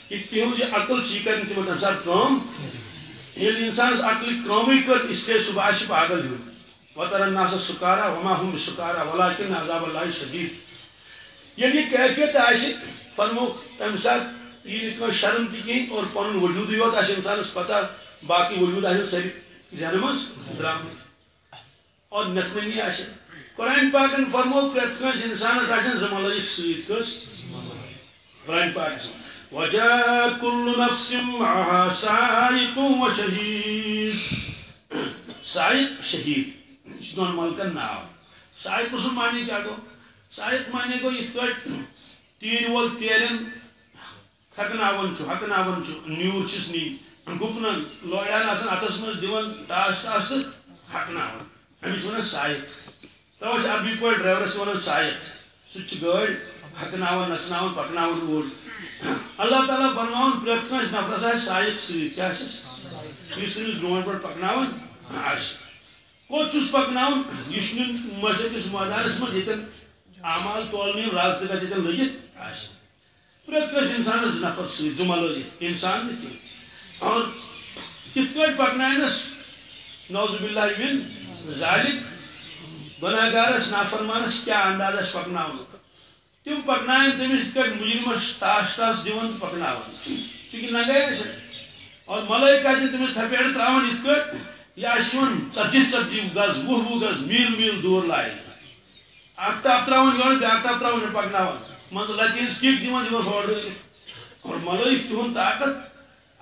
Speaker 1: کہ تہذ یہ عقل چی کر تمو تم سات کام یل انسان عقل کام کر، اس لیے صبح آش پاگل ہو۔ وتر الناس سکارا وما هم سکارا ولكن عذاب الله شدید یعنی کیفیت آسی فرمو تم سات یہ شرم تھی اور پن وجود یوت آس انسانس پتہ باقی وجود آس ساری ذہن مز درام۔ اور نتمنی آ قرآن پاکن فرمو پریت کنس انسانس آن زم لگت ست کس؟ قرآن پاک وجاء كل نفس معها سائق وشهيد۔ سائق شہید دون ملکن ناو سائق سن معنی کیا گو سائق معنی گو یہ کٹ تیر وول تیرن ہکناون چھو ہکناون چھو نیور چھس نی گپنن لویان آسان اتس مز دیون ٹاس ٹاس تہٕ ہکناون أمِس وَنان سایق توے چھِ عربی پٲٹھۍ ڈرایورَس وَنان سایق سُہ چھُ گٲڑۍ ہکناوان نژناوان پکناوان اللہ تعالیٰ بناوان پرٛٮ۪تھ کٲنٛسہِ نفرس آسہِ سایق سۭتۍ کیٛاہ چھُس یُس تٔمِس برونٛٹھ برونٛٹھ پکناوان آسہِ کوٚت چھُس پکناوان یہِ چھُ نیُن مسجدس مٲدانس منٛز ییٚتٮ۪ن اعمال تولنہٕ یِم راز تہِ گژھِ ییٚتٮ۪ن لٔگِتھ آسہِ پرٛٮ۪تھ کٲنٛسہِ اِنسانس زٕ نفر سۭتۍ زٕ مہ لٲگِتھ اِنسان تہِ کینٛہہ اور کت پہ پکنس نوز باللہ من ذالک گناہگارس نافرمانس کیا انداز پکن تم پکنائن تمس کٹ مجرمس تاش تاش دون پکن چونکہ نگے اور ملائکہ جی سے تمس تھپیڑ تراون ات کٹ یہ آن ژتجی ژتجی گز وُہ وُہ گز، میل میل دور لائے۔ آفتاب تراون یور آفتاب تراون پکناون من لتیس کک دِوان دِوان ہور اور ملائک تہن طاقت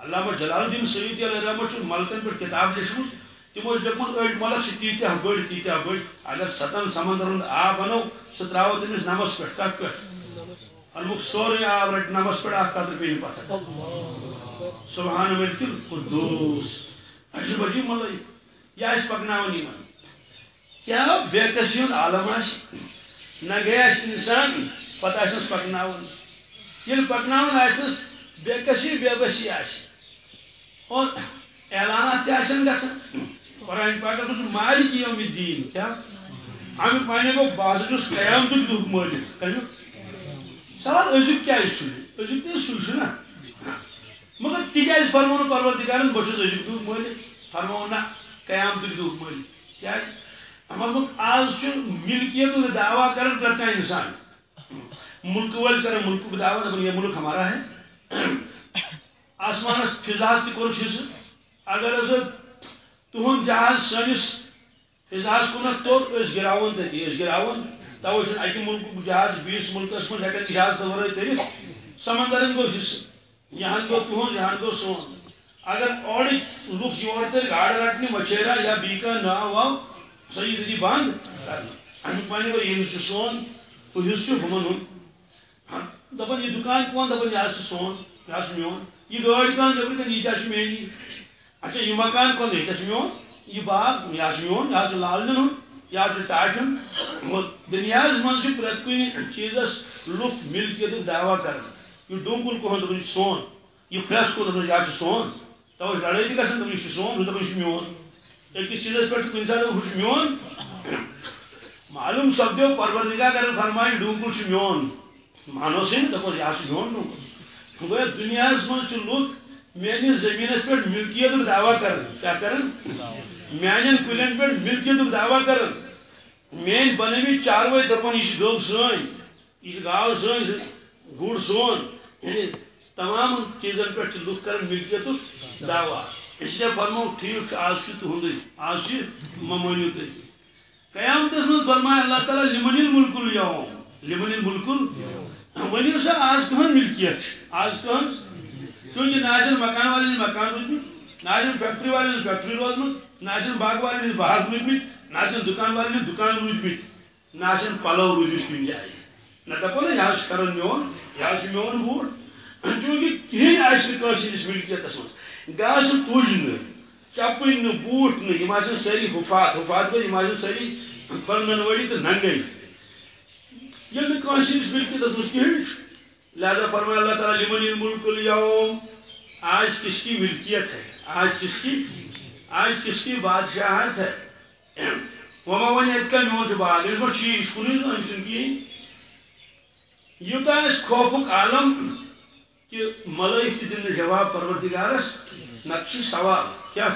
Speaker 1: علامہ جلال الدین سعید علیہ رحمت ملکن پہ کتاب لچھم تمو دپن اڑ ملک سے تیتہ بڑ تیتہ بڑ اگر ستن سمندر آب انو سہ تراو تمس نمس پہ کت پہ المک سورے آب رٹ نمس پہ اخ قدر پہ پتہ سبحان ملک القدوس عجیب عجیب ملک یہ اس پکناون یمن کیا بے کسی ہند عالم آس نہ گیا انسان، پتہ آسنس پکناون یل پکناون آسنس بے کسی، بے بسی آس اور اعلانات تین گھن قرآن پاک اس مالک یوم الدین، کیا؟ امیک معنی گو باز چھس قیامت دہ مالک سوال ازیک کیا سل ازیک تو سل نا۔ مگر تیجا تکیاز فرمو پروردگارن بہت ازیک دہ مالک فرمو نا قیامت دہ مالک کیا؟ اما مطلب آج ملکیت دعویٰ کرن پرت انسان۔ ملک ول کر ملک کو دعویٰ یہ ملک ہمارا ہے۔ آسمان فضاس تہ کور حصہ اگر تہد جہاز سنس فضاس کن توٚر أسۍ گراون تتی أسۍ گراون۔ توے چھُنہٕ اکہ ملکُک جہاز بیس ملکس منٛز ہٮ۪کان اجازت ورٲے تٔرِتھ۔ سمندرن گوٚو حصہٕ یہاں گوٚو تُہنٛد یہاں گوٚو سون۔ اگر اورٕکۍ لُکھ یور تیٚلہِ گاڈٕ رٹنہِ، مچھیرا یا بیٚیہِ کانٛہہ ناو واو سۄ یی تٔتی بنٛد کرنہٕ۔ امیُک معنی چھُ سون ہُہ حصہٕ چھُ ہُمن ہُنٛد۔ ہاں، دپان یہِ دُکان کون؟ دپان یہِ حظ چھُ سون، یہِ حظ چھُ میون۔ یہ گاڑی کان نیبر کن یہ مینی اچھا یہ مکان کون یہ میون یہ باغ یہ میون یہ لالن ہن یہ ٹاٹن دنیا من پریت کن چیزس لک ملکیت دعوی کر یہ ڈونکل کہن دپن سون، یہ پریس کو دپن یہ سون تو لڑائی تھی گھن دپن یہ سون دپن یہ میون أکس چیزس پہ کن سات ہو میون معلوم سپدو پروردگار کر فرمائے ڈونکل میون مانو سی دپس یہ میون نوکر گویا دنیا من لوگ میانس زمینس پہ ملکیت دعوی کر کیا کرن؟ میان کلین پہ ملکیت دعوی کر مین بنمی چاروے دپان یہ گو سن یہ گاو سن گڑ سون یعنی تمام چیزن پہ لوگ کر ملکیت دعوی. اس لیے فرمو ٹھیک آج تہد آج ممنو تھی قیامتس من فرمائے اللہ تعالیٰ، لمن الملک اليوم. لمن الملک ونیو سا آج کہن ملکیت؟ آج کہن چونکہ ناشن مکان والے نے مکان روزمت ناشن فیکٹری والے نے فیکٹری روزمت ناشن باغ والے نے باغ روزمت ناشن دکان والے نے دکان روزمت ناشن پلو روزمت کن جائے۔ نہ دپو نا یہ کرن میون یہ میون بوٹ چونکہ کہین آشرس ملکیتس من گاس تج چپن نہ بوٹ نم ساری حفاظ حفاظ گئی ساری پن وڑی تو ننگے یہ نش ملکیتس من کہین لہذا فرمایا اللہ تعالیٰ لمن الملک اليوم؟ آج کس کی ملکیت ہے؟ آج کس کی؟ آج کس کی بادشاہت ہے؟ وما ون اتکا میون بات اس پر چیز کنی زن کہین یوتہ خوفک عالم کہ ملائک تہ دن جواب پروردگارس نقش سوال کیا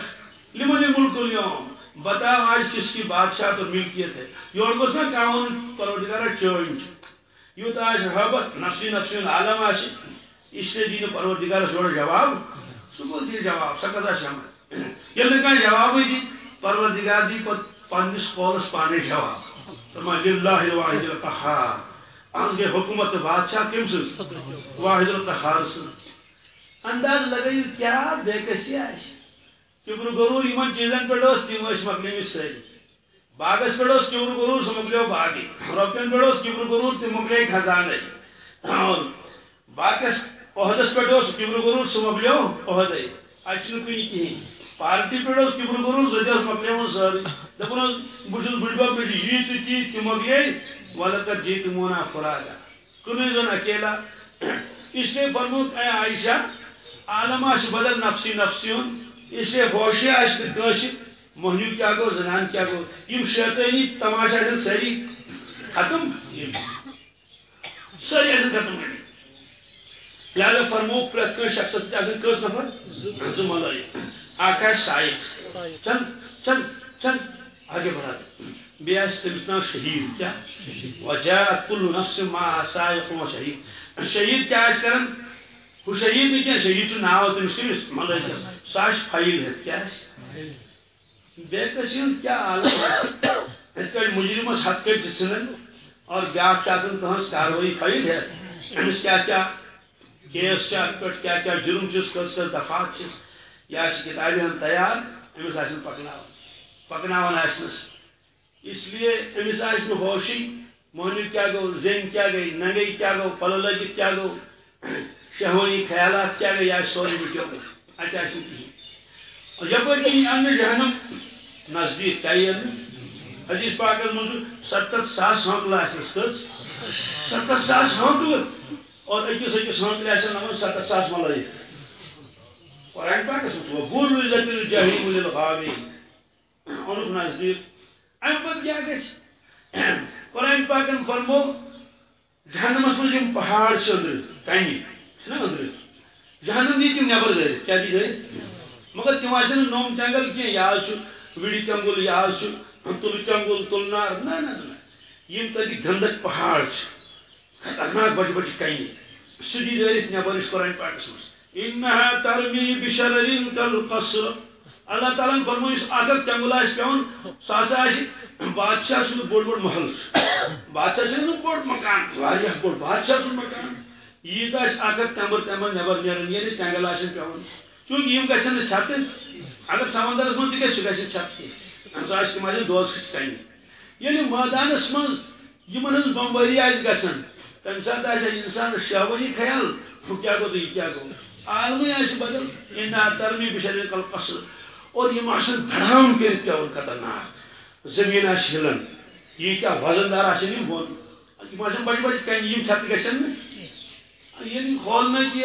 Speaker 1: لمن ملک اليوم؟ بتاؤ آج کس کی بادشاہ اور ملکیت ہے؟ یور گوس نا قانون پروردگار چینج یوت آج حبت نفسی نفسی عالم آس اس لیے دی پروردگار یور جواب سہ گو دی جواب سہ کتا شمع یل یعنی نہ جواب دی، پروردگار دی پنس قولس پانے جواب۔ فرمان للہ الواحد القہار۔ آن گئی حکومت بادشاہ کم سن؟ واحد القہار سن۔ انداز لگائیو کیا بے کسی آش کبر غرور یمن چیزن پہ تم مکلمت ساری باغس پہ کبر غرور سہ مکلیو باغی روپین پہ کبر غرور تم مکلے خزانے اور باقس عہدس پہ کبر غرور سہ مکلیو عہدے اتنا کن کہین پارٹی پہ کبر غرور سہ مکلیو ساری۔ دپن بہت بڑ بب مجھے یہ تو چیز تم مکلے۔ ولقد جیت مونا فرادا کمی زن اکیلا۔ اس لیے فرمود، اے عائشہ عالم آش بدل نفسی نفسیون اس لیے ہوشی آش کنش مہنیو کیا گو، زنان کیا گو؟ یم شیطانی تماشا سے سری ختم سری ایسے ختم کرنی لہذا فرمو، پرت کن شخص ایسے کس نفر؟ زم آکاش سائق۔ چند چند چند آگے بڑھا بیاس تمس نام شہید، کیا؟ وجاءت كل نفس ما سائق و شہید۔ شہید کیا اس کرن؟ وہ شہید نہیں کیا؟ شہید تو ناو تمس کمس ملائکہ ساش فائل ہے، کیا بے کسین کیا عالم اس کا مجرمس حد کے جسنن اور بیاکھ کیا سن تہنس کاروائی فائل ہے۔ امس کیا کیا کیس کیا پٹ کیا کیا جرم چس کس کس دفعات چس یا کتابیں ہم تیار امس آسن پکناون پکناون آسنس اس لیے امس آس ہوشی۔ مہنی کیا گو، زین کیا گئی ننگی کیا گو پل لگت کیا گو شہونی خیالات کیا گئی آج سوری مٹو اتہ آس کہین یپر کن ان جہنم نزدیک کیا یہ حدیث پاک من ستر ساس ہانکل آس کچھ ستر ساس ہانکل اور اکس اکس ہانکل آس نمن ستر ساس ملائک قرآن پاکس من بول عزت الجحیم للغاوی انک نزدیک۔ ام پتہ کیا گھس قرآن پاکن فرمو جہنمس مز یم پہاڑ اندر کنہ چھنا اندر۔ جہنم دی تم نبر گئے، کیا دی گئے؟ مگر تم آسن نوم جنگل کی یہ وڑی چنگل یہ تل چنگل تلنار نہ نہ نہ یم تتی گندک پہاڑ خطرناک بڑی بڑی کنہ سدی دٲرِتھ نٮ۪بر قرآن پاکس منٛز انها ترمی بشرر كالقصر اللہ تعالیٰ نے فرمو اس اگر چنگل آس پیون سہ ہسا بادشاہ سن بوڑ بوڑ محل بادشاہ سن بوڑ مکان واریاہ بوڑ بادشاہ سن مکان یہ آس اگر تمبر تمبر نبر نیرن یعنی چنگل آسن پیون چونکہ یم گھن چھت اگر سمندرس من تہ سہ گھس چھت کی۔ ام تم آس دۄہس کنہ یعنی مٲدانس منٛز یمن ہٕنٛز بمبٲری آسہِ گژھان تمہِ ساتہٕ آسہِ انسان شہوانی خیال ہُہ کیٛاہ گوٚو تہٕ یہِ کیٛاہ گوٚو عالمٕے آسہِ بدل۔ اِنہا ترمی بشر کل اور یہ معاشر دھڑام کے خطرناک زمین آس ہلن یہ کیا وزن دار آس نہیں بون بڑی بڑی کہیں۔ چھت گشن یہ کھولنا کی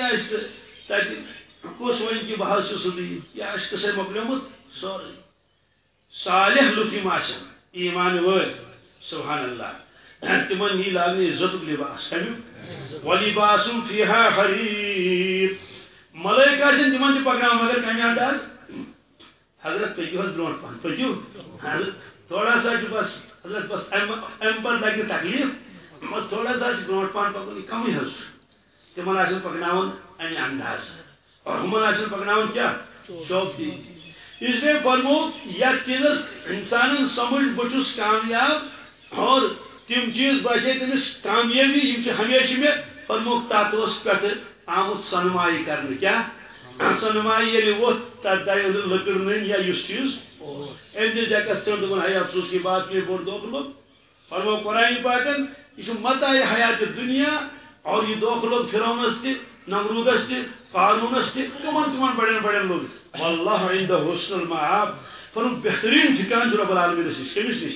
Speaker 1: کس ون کی بحث سدی یہ آس کسے مکلیمت سوری۔ صالح لکی معاشر، ایمان ول سبحان اللہ۔ تمن یی لاگنے عزت لباس کمیو ولباس فیہا حریر ملائکہ چھن تمن تہ پکناوان مگر کمی انداز حضرت پکیو حض برونٹ پہن۔ پکیو تھوڑا سا چھ بس، حضرت بس ام پر لگہ تکلیف۔ بس تھوڑا سا چھ برونٹ پہن پکن کمی حض تمن آسن پکناوان امی انداز اور ہمن آسن پکناوان کیا؟ شوق دی اس لیے فرمو یا چیزس انسان سمجھ بچس کامیاب اور تم چیز باسے تمس کامیابی یم ہمیشہ میں فرمو تات پہ آمت سنمائی کرنے کیا؟ سنمائی یعنی یلی ووت تر دائیں لکر نن یا یس چیز۔ ام دے جگہ سن دون ہے افسوس کی بات میں بول دو لوگ فرمو قرآن پاکن یہ متا حیات دنیا اور یہ دو لوگ فرعونس تہ نمرودس تہ قارونس تہ تمن تمن بڑے بڑے لوگ. واللہ عند حسن المعاب. فرم بہترین ٹھکان رب العالمین سے کمس نش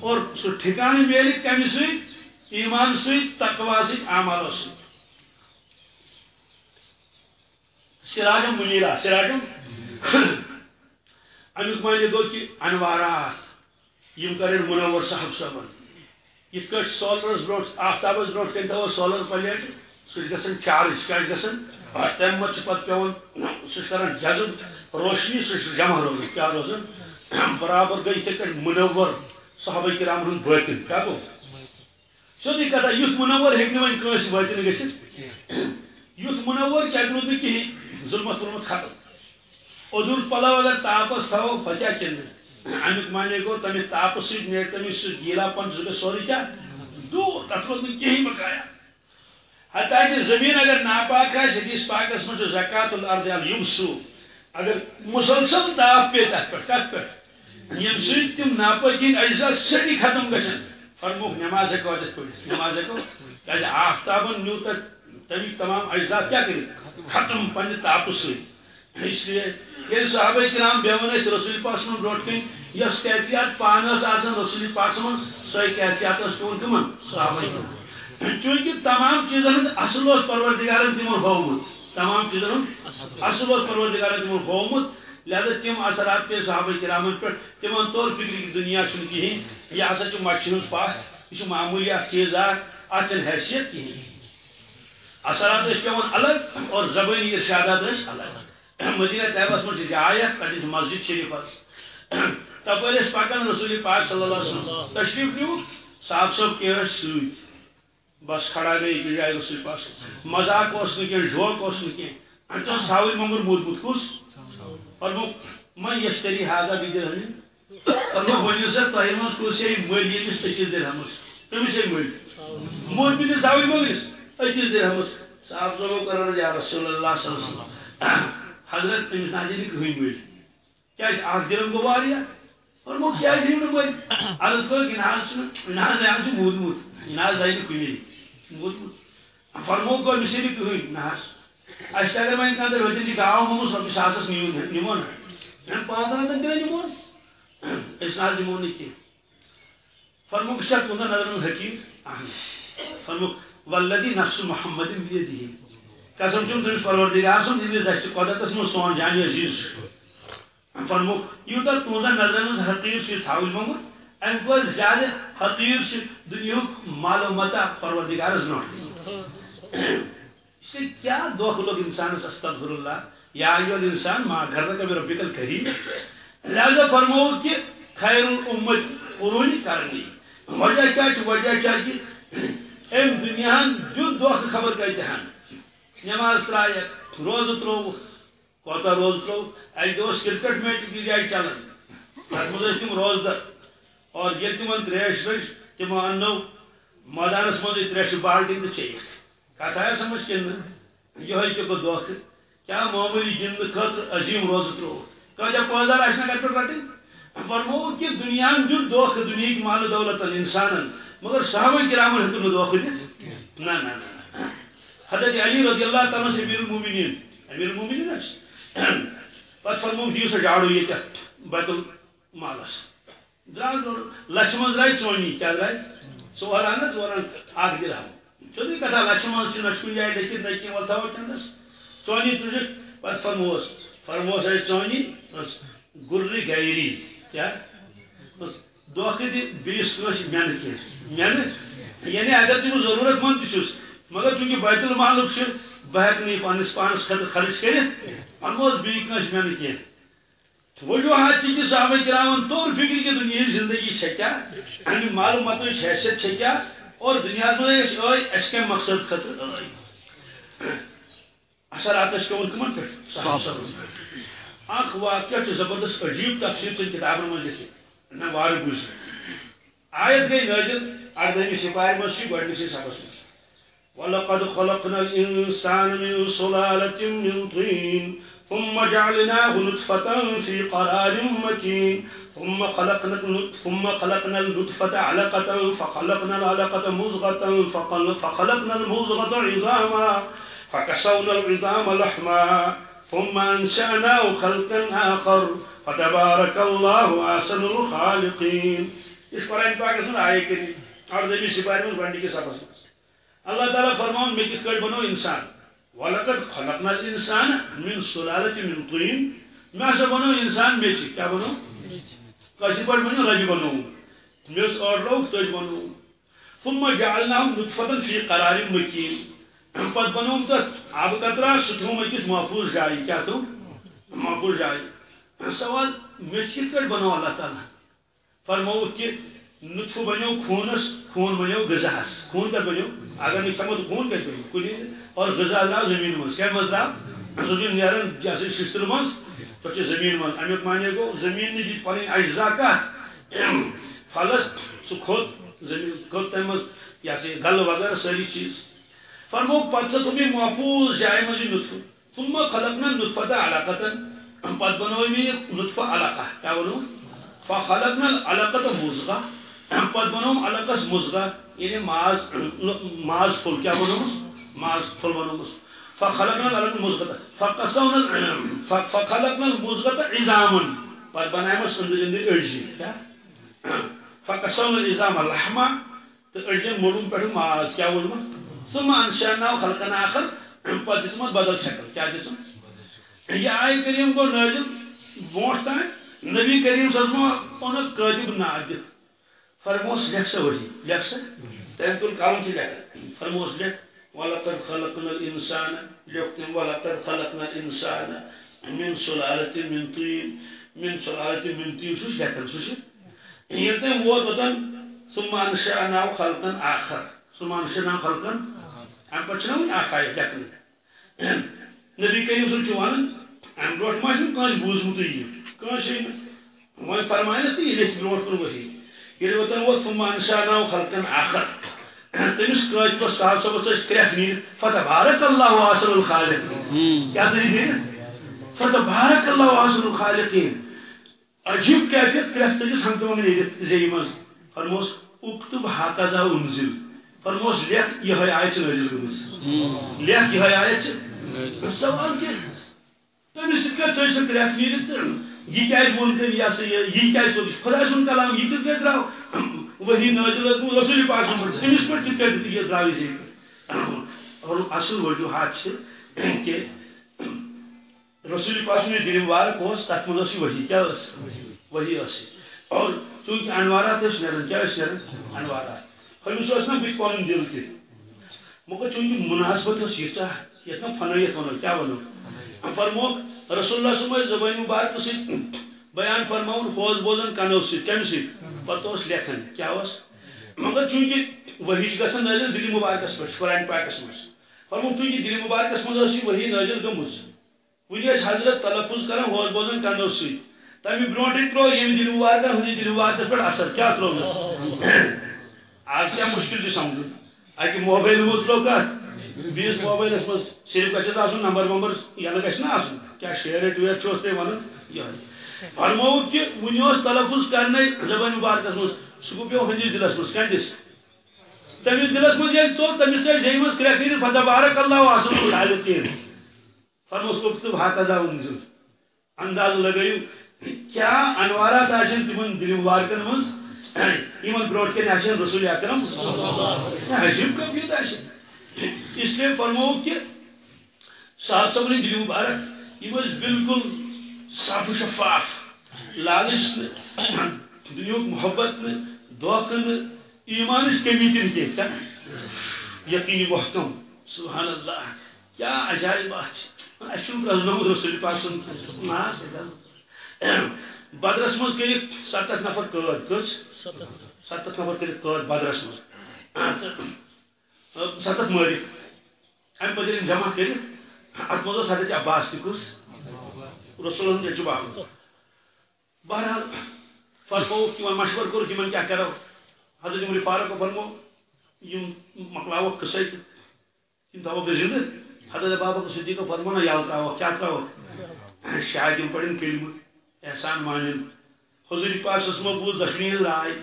Speaker 1: اور سو ٹھکان میل کمی ست ایمان ست تقوا ست اعمال ست سراجم منیرا سراجم؟ امیک معنی گو کہ انوارات. یم کرن منور صاحب صاحبن یہ کٹ سولرس بروٹ آفتابس بروٹ کن تھو سولر پلیٹ سہ گژھان چارج کیا گژھان مت پتہ پیون سہ کران جذب روشنی سہ جمع روزان کیا روزان؟ برابر گئی تھے کٹ منور صحابہ کرام ہن باطن کیا گو سیودی کتھا، یُتھ منور ہیٚکہِ نہٕ وۄنۍ کٲنٛسہِ وٲتِنۍ گٔژھِتھ، یُتھ منور کیٛازِ روٗد نہٕ کِہیٖنۍ ظُلمت وُلمت ختم۔ ادُر پلو اگر تاپس تھاوو، بچا چنہ امیُک معنی گوٚو تمہِ تاپہٕ سۭتۍ نیرِ، تٔمِس سُہ گیٖلا پن سُہ گژھِ سورُے کیٛاہ؟ دوٗر، تتھ روٗد نہٕ کِہیٖنۍ بقایا۔ حتیٰ کہ زمین اگر ناپاک آسہِ حدیث پاکس منٛز چھُ زکات الارض یمسو. اگر مسلسل تاپ پے تتھ پٮ۪ٹھ کتھ پٮ۪ٹھ ییٚمہِ سۭتۍ تِم ناپٲکین اجزا سٲری ختم گژھن فرموک نماز ہیٚکو اتھ پٲٹھۍ نماز ہیٚکو کیٛازِ آفتابن نیوٗ تتھ تمیُک تمام اجزا کیا کٔرِتھ ختم پننہِ تاپہٕ سۭتۍ اس لیے ییٚلہِ صحابہ کرام بیٚہوان ٲسۍ رسول پاک صٲبن برونٛٹھ کَنۍ یۄس کیفیات پانہٕ ٲس آسان رسول پاک صٲبن سۄے کیفیات ٲس پیٚوان کٕمن صحابہ کرام. چوٗنٛکہِ تمام چیٖزن ہُنٛد اصل اوس پروردگارن تِمن تمام چیٖزن ہُنٛد اصل اوس پروردگارن تِمن لہذا تم اثرات پے صحابہ کرامن پہ تمن طور فکر دنیا چھ کہین یہ ہسا چھ مچھ ہنز یہ معمولی اخ چیز اتھ حیثیت کہین اثرات اس الگ اور زبانی ارشادات اس الگ۔ مدینہ طیبہ من جائے تک مسجد شریف تپر اس پکان رسول پاک صلی اللہ علیہ وسلم تشریف نیو صاحب صاحب کی ست بس کھڑا گئی کہ جائے رسول پاک مذاق اس نہ کی جوک اس نہ کی انت ساوی مگر مودمت کس اور وہ من یشتری حاضا بھی دے درہم اور وہ ونیو سے تہر من کس ہے مل یہ سکیز درہمس تمس ہے مل مول۔ مول بھی ساوی مگر اکس درہمس صاحب صاحب کرن یا رسول اللہ صلی اللہ علیہ وسلم۔ حضرت تمس نہ جی کہیں مل کیا اخ درہم گو واریا اور وہ کیا جی نہ مل عرض کر کہ ناز ناز ہے مودمت ناز ہے کہیں فرمو کو مشری کہیں ناز. اچھا اگر وۄنۍ کانٛہہ رٔتِن چھِ گاو موٚمُت رۄپیہِ ساسَس نِیون نِمون. ہاں، نہ پانٛژَن ہَتَن تہِ نِمون. أسۍ نہ حظ نِمون نہٕ کینٛہہ فرموک چھا تُہنٛدن نظرن منٛز والذی نفس محمد بیدہی. قسم چھُم تٔمِس پروردگار سُنٛد ییٚمِس دستہِ قۄدرتس منٛز سون جانہِ عزیٖز. چھُ فرموک یوٗتاہ تُہنٛزن نظرن منٛز حقیٖر چھُ تھاوٕنۍ موٚمُت اَمہِ کھۄتہٕ زیادٕ حقیٖر چھُ دُنیہُک مالو متا پروردگارس برونٛٹھ اس سے کیا دکھ لوگ انسان سے استغفر اللہ یا ایو الانسان ما گھر کا میرا بکل کریم۔ لہذا فرمو کہ خیر الامت قرون کرنی وجہ کیا چھ وجہ کیا کہ ام دنیا جو دکھ خبر کہتے ہیں نماز ترائے روز ترو کوتا روز ترو اک دوس کرکٹ میچ کی جائے چلن تر مز تم روز در۔ اور یہ تمن تریش ویش تم انو میدانس مز تریش بالٹین تو چیک کت آیا سمجھ کن یہ تہ گو دھوکہ کیا معمولی گند خاطر عظیم روز ترو کیا پودار آنا گھر پہ رٹن فرمو کہ دنیا دیت دھوکہ دنیا مال دولت انسان مگر صحابہ کرام ہیکن نہ دھوکہ دت نہ نہ نہ حضرت علی رضی اللہ تعالیٰ سے امیر المومنین. امیر المومنین اس پتہ فرمو دیو سا جاڑو یہ بیت المالس درا لچھ من درائے چونی کیا درائے ژور انا ژور ان اکھ درہم سیودی کتھا لچھ مز نہ جائے لیکن نہ ول تھو چندس چونی تجھ پتہ فرموس فرموس ہے چونی گرری گیری کیا؟ بس دوکھ دی بیس کس مین کی مین یعنی اگر تم ضرورت مند تس مگر چونکہ بیت المالک سے بہت نہیں، پانس پانس خط خرچ کرت ونمو بیک نش کی وجوہات کہ صحابہ کرامن طور فکر کی دنیا زندگی چھکیا امی معلومات حیثیت چھکیا اور دنیا میں اس کے مقصد خطر آئی۔ اثرات اس کون کمن پہ اخ واقعہ چھ زبردست عجیب تفسیر تو کتابن میں لکھی۔ نہ وار گز آیت گئی نازل اردہمی سپاہی میں سی گوڑنی سی سبس وَلَقَدْ خَلَقْنَا الْإِنسَانَ مِنْ صُلَالَةٍ مِنْ طِينٍ۔ ثم جعلناه نطفة في قرار مكين. ثم خلقنا ثم خلقنا النطفة علقة، فخلقنا العلقة مزغة فخلقنا المزغة عظاما، فكسونا العظام لحما. ثم أنشأناه خلقا آخر، فتبارك الله أحسن الخالقين. اس قرآن پاک سن آئے کہ اور نبی سپاہی میں بنڈی کے ساتھ اللہ تعالیٰ فرماؤں، میں کس کٹ بنو انسان ولقد خلقنا الانسان من سلاله من طين. ما بنو انسان میچ کیا بنو؟ کسی پر بنو رج بنو. میس اور لوگ تج بنو. ثم جعلناه نطفه في قرار مكين. پت بنو تت آب قطرہ ستھوم اکس محفوظ جائے کیا تو؟ محفوظ جائے سوال میچ کت کٹ بنو اللہ تعالیٰ. فرمو کہ نطفہ بنو خونس خون بنو غذاس خون کر بنو اگر نہیں سمجھ خون کر بنو کلی اور غذا اللہ زمین مز کیا مز درو سو نیران جیسے شستر مز تو زمین مز امیک مانے گو زمین نے دیت پنن اجزا کا فلس سو کھوت زمین کھوت تم مز جیسے گل وغیرہ، ساری چیز. فرمو پتہ تمہیں محفوظ جائے مز نطفہ ثم خلقنا النطفة علقة. پت بنو میں نطفہ علقہ کیا بنو فخلقنا العلقة مزغة پت بنوم علقس مزغہ یعنی ماز ماز پھل کیا بنومس ماز پھل بنومس فخلقنا العلقة مزغة فقسونا فخلقنا المزغة عظاما۔ پت بنایمس اندر اندر ارجی، کیا؟ فقسونا العظام لحما تو ارجن مڑم پہ ماز، کیا بولما ثم انشانا خلقنا آخر۔ پت دسمت بدل شکل، کیا دسم یہ آئے کریم کو نازل برونٹ تام نبی کریم صلی اللہ علیہ وسلم اون قادب نادت فرموس لکھ سا وہی لکھ سا؟ تین تل کام کی لکھ فرموس لکھ وَلَقَدْ خَلَقْنَا الْإِنسَانَ لِيُقْتِمْ وَلَقَدْ خَلَقْنَا الْإِنسَانَ مِنْ سُلَالَةٍ مِنْ طِينٍ مِنْ سُلَالَةٍ مِنْ طِينٍ سوش لکھن سوش یہ تم وہ توتن ثم انشأناه خلقا آخر۔ ثم انشأناه خلقا ام پچھنا وی آخر لکھن نبی کریم صلی اللہ علیہ وسلم ام برونٹ ما چھن کانس بوزمت یہ کانس وۄنۍ فرمایس تہِ ییٚلہِ أسۍ برونٛٹھ کُن ؤری ییٚلہِ وۄنۍ ووت ثم انشأناه خلقا آخر تمس کٲتِبس صاحب صٲبس ٲسۍ کرٛٮ۪کھ نیٖرِتھ فتبارک اللہ احسن الخالقین کیٛاہ دٔلیٖل نیٖرِتھ فتبارک اللہ احسن الخالقین عجیب کرٛٮ۪کھ ہنگتہٕ نیٖرِتھ زیٚیہِ منٛز فرموس اکتب ہاکزا انزل فرموس لیکھ یِہے آیہِ چھِ نٲزِل گٔمٕژ لیکھ آیہِ چھِ سوال کہِ تٔمِس سۭتۍ کیٛاہ ژٔج سۄ کرٛٮ۪کھ نیٖرِتھ تہٕ یہ کیا بول کر یا سے یہ کیا سوچ خدا سن کلام یہ تو کہہ رہا وہی نازل رسول پاک صلی پر اس پر کہہ یہ دراوی سے اور اصل وجوہات ہے کہ رسول پاک نے دل مبارک کو تک مدرسی وہی کیا اس وہی اس اور چونکہ انوارات اس نے کیا اس نے انوارات ہم اس نے بیچ پون دل کے مگر چونکہ مناسبت اس یہ چاہ یہ فنائیت ونو کیا ونو فرمو رسول اللہ صلی اللہ زبان مبارک سی بیان فرماؤن فوز بوزن کنو سی کم سی پتہ اس لیکھن، کیا اس مگر چونکہ وحی گژھن نازل دل مبارکس پہ قرآن پاکس مز فرمو چونکہ دل مبارکس مز سی وحی نازل گمز ونی حضرت تلفظ کران فوز بوزن کنو سی۔ تمہ برونٹھ ترو یم دل مبارک ہندی دل مبارکس پہ اثر کیا ترو آج کیا مشکل سمجھو۔ اکہ موبائل مز ترو کت بیس موبائلس مز صرف گھس آسن نمبر ومبر یہ گھس نا کیا شیئر ٹویٹ چھوس تھی ون یہ فرمو کہ ون تلفظ کرنے زبان مبارکس مز سہ پیو ہندس دلس مز کندس تمس دلس مز یل تو تمس چھ جی مز کرک نیرت فدا بارک اللہ اصل الحالتین فرموس اکتب ہاکذا انزل انداز لگیو کیا انوارات آشن تمن دل مبارکن مز یمن بروٹ کن آشن رسول اکرم۔ عجیب کمپیوٹ آشن اس لیے فرمو کہ صاحب صاحب نے دلی مبارک یہ بالکل صاف شفاف لالچ دنیا محبت دھوکہ ایمان کمی تم کی یقینی محکم سبحان اللہ کیا عجائب بات اچھا رزنمت رسول پاک سن بدرس مز کر ستھ نفر قید۔ کس ستھ نفر کر قید بدرس مز ستھ مالک ام پتہ جمع کر ات مز حضرت عباس تہ کس رسول اللہ جواب بہرحال فرمو کہ مشور کور کہ کیا کرو حضرت عمر فاروق کو فرمو یم مکلاو قصے یم دو بزند حضرت بابا کو صدیق فرمو نا یا تراو کیا تراو شاید یم پڑھن کلمہ، احسان مانن حضور پاک اسمو بوز دشمین رائے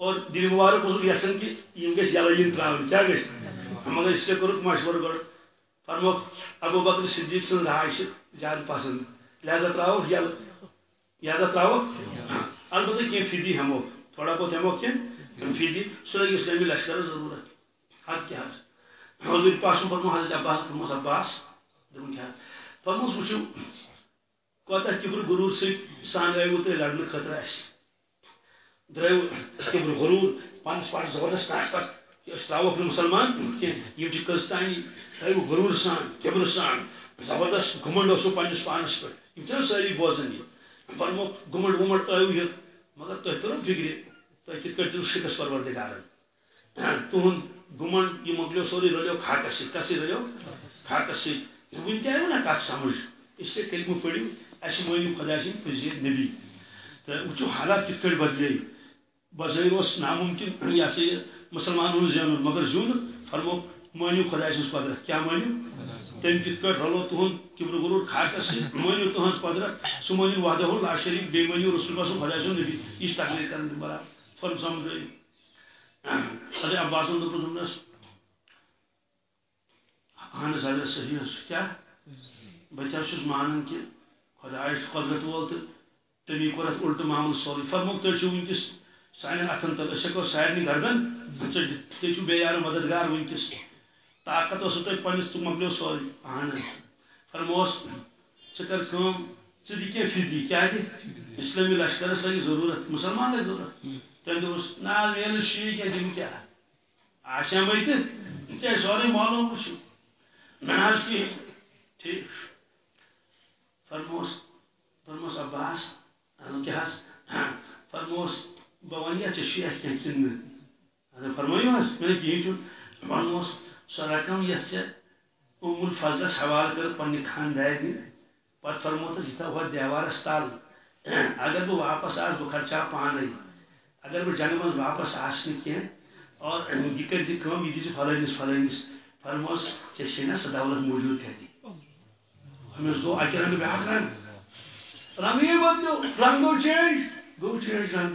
Speaker 1: اور دل مبارک اس یسن کہ یم گس یلین تراون کیا گس مگر اس لیے کرو مشور گڑ فرمو ابو بکر صدیق سن رائے زیادہ پسند۔ لہذا تراو یل لہذا تراو ہاں، البتہ کی فیدی ہمو تھوڑا بہت ہمو کی فیدی۔ سورہ اسلامی لشکر ضرورت حد کیا حد حضور پاسم فرمو حضرت عباس فرمو عباس۔ دمون کیا فرمو وچھو کوتا کبر غرور سے سان گئے تو لڑنے خطرہ ہے۔ درائیو کبر غرور پانس پانچ زبردست طاقت کہ اس تراو اپنے مسلمان کہ یہ جو کستانی درائیو غرور سان کبر سان. زبردست گھمنڈ اسو پانس پانس پر. یہ ساری بوزن یہ فرمو گھمنڈ گھمنڈ آئیو یہ مگر تہ تر فکر تہ کت پہ شکس پروردگار تہد گمن یہ مکلو سوری رلو کھاکس سی کس رلو کھاکس سی ون تہ آئی نا کت سمجھ اس لیے کلمہ پڑھو اس مانو خدا سن فضیت نبی. تو وچو حالات کت پہ بدلے بظاہر اس ناممکن یہ سا یہ مسلمان زین مگر زیون فرمو مانو خدا سن قدرت کیا مانو تم کت پہ رلو تہد کبر غرور کھاکس سی مانو تہذ قدرت سہ مانو وحدہ اللہ شریف بی مانو رسول اللہ خدا سن نبی۔ یہ تقریر کرنے برابر فرم سمجھ حضرت عباس دس اہن حضرت صحیح کیا؟ بچہ چھس مانان کہ خدا قدرت وول تو تمی کور ات الٹ معامل سوری۔ فرموک تھی چھو ونکس سان اتن تل اس ہکو سارنی گردن تھی چھو بے یار مددگار ونکس طاقت اس تھی پنس تو مکلیو سوری اہن فرموس ثر کم ژٕ دِ کینٛہہ فِدی کیٛازِ اِسلٲمی لشکرس لگہِ ضروٗرت، مُسلمان لگہِ ضروٗرت۔ تٔمۍ دوٚپُس نہ حظ میلہِ شیٖک کینٛہہ دِم کیٛاہ آسیٛامٕے تہٕ ژےٚ سورُے معلوم وٕچھو نہ حظ کِہیٖنۍ فرموس فرموس عباس کیٛاہ حظ فرموس بہٕ وَنہٕ یا ژےٚ چھُے اَسہِ کینٛہہ ژِنہٕ فرمٲیِو حظ مےٚ نہٕ کِہیٖنۍ چھُنہٕ فرموس سۄ رقم یۄس ژےٚ اومُل فضلس حوالہٕ کٔرٕتھ پنٛنہِ خاندارنہِ پتہ فرمو تو یہ ہو دیوارس تل اگر بہ واپس آس بہ خرچا پانے. اگر بہ جنگ من واپس آس کی اور یہ کر دی کم یہ دی فلانس فلانس فرموس ژے چھ نا سہ دولت موجود تھی جی. ہمیں گو اکہ رنگ رنگ رنگی بدلو رنگ چینج. گو چینج رنگ.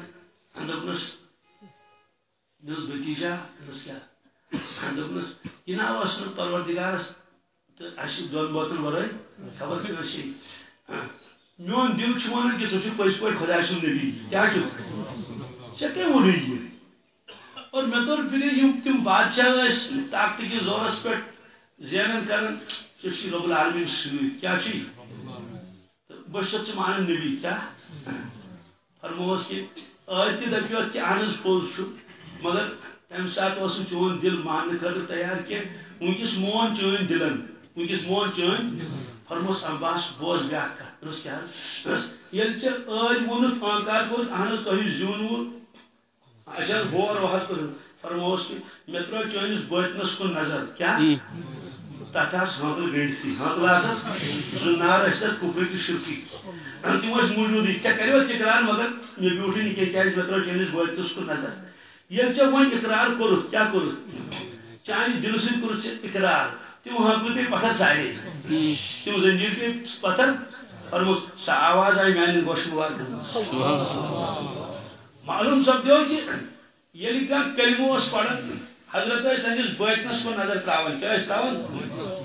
Speaker 1: دوپنس دل بتیجا دس کیا؟ دوپنس یہ نا اس پروردگارس تو اس دون بوتن ورائے خبر کر سی میون دل چھ ونان کہ ژٕ پٔزۍ پٲٹھۍ خۄدا سُنٛد نبی؟ کیٛاہ چھُس ژےٚ کیٛاہ ووٚنُے یہِ اور مےٚ توٚر فِکرِ یِم تِم بادشاہ ٲسۍ طاقتہٕ کِس زورس پٮ۪ٹھ زینان کران ژےٚ چھُے رۄب العالمیٖن سۭتۍ کیٛاہ چھُے بہٕ چھُسَتھ ژٕ مانان نبی؟ کیٛاہ فرمووس کہِ ٲدۍ تہِ دٔپیوتھ کہِ اہن حظ پوٚز چھُ مگر تمہِ ساتہٕ اوس نہٕ چون دل ماننہٕ خٲطرٕ تیار کینٛہہ وٕنکٮ۪س مون چٲنۍ دِلن ونکس مون چٲنۍ فرموس عباس بوز بیاکھ کتھ دوٚپُس کیٛاہ حظ ییٚلہِ یعنی ژےٚ ٲدۍ ووٚنُتھ فنکار کوٚرُتھ اہن حظ تۄہہِ زیوٗنوُ اچھا ہور وہس فرموس کہِ مےٚ ترٛٲو چٲنِس بٲتنس کُن نظر کیٛاہ تتھ ہانٛکلہٕ گٔنڈتھٕے ہانٛکلہٕ آسس زٕ نار کُفرٕ تہِ شرکی. تِم ٲسۍ موٗجوٗدٕے ژےٚ کریوتھ اقرار مگر مےٚ بیوٗٹھٕے کینٛہہ کیٛازِ مےٚ ترٛٲو چٲنِس بٲتنس کُن نظر ییٚلہِ ژےٚ وۄنۍ اقرار کوٚرُتھ کیٛاہ کوٚرُتھ چانہِ دِلہٕ سۭتۍ کوٚرُتھ ژےٚ اقرار؟ تم ہنکل پہ پتھر سارے تم زنجیر پہ پتھر اور سا آواز آئی میان گوش مبارک معلوم سپدو کہ یل کھانا کلمہ پڑھان حضرت سندس بٲتنس کن نظر تراون کیا؟ تراون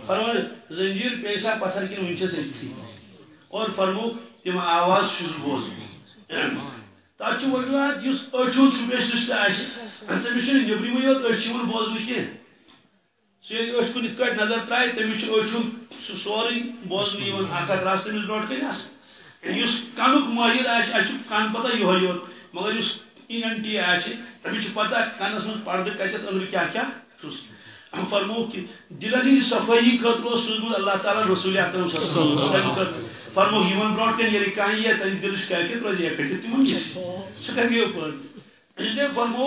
Speaker 1: فرمان زنجیر پیسا پتھر کن ونچس اتھی اور فرمو تم آواز چھس بوز تک وجوہات اس اچھو سپیشلسٹ آہ تمس نبرمے یوت اچھ بوزن کی سی اس کن ات نظر ترائے تمس اچھن سہ سوری بوزن اخ اخ راس تمس برو کن اس کنک ماہر آہ کن پتہ یہ یوت مگر اس این ٹی آہ أمس پتہ کنس من پردہ کتت أندر کیا کیا؟ چھس فرمو کہ دلن ہند صفائی خاطر سوزمت اللہ تعالیٰ رسول اکرم صلی اللہ علیہ وسلم فرمو یمن برونٹ کن یری کان یہ تن دلش کیفیت روزی یہ تمن سہ کر گیو پر اس لیے فرمو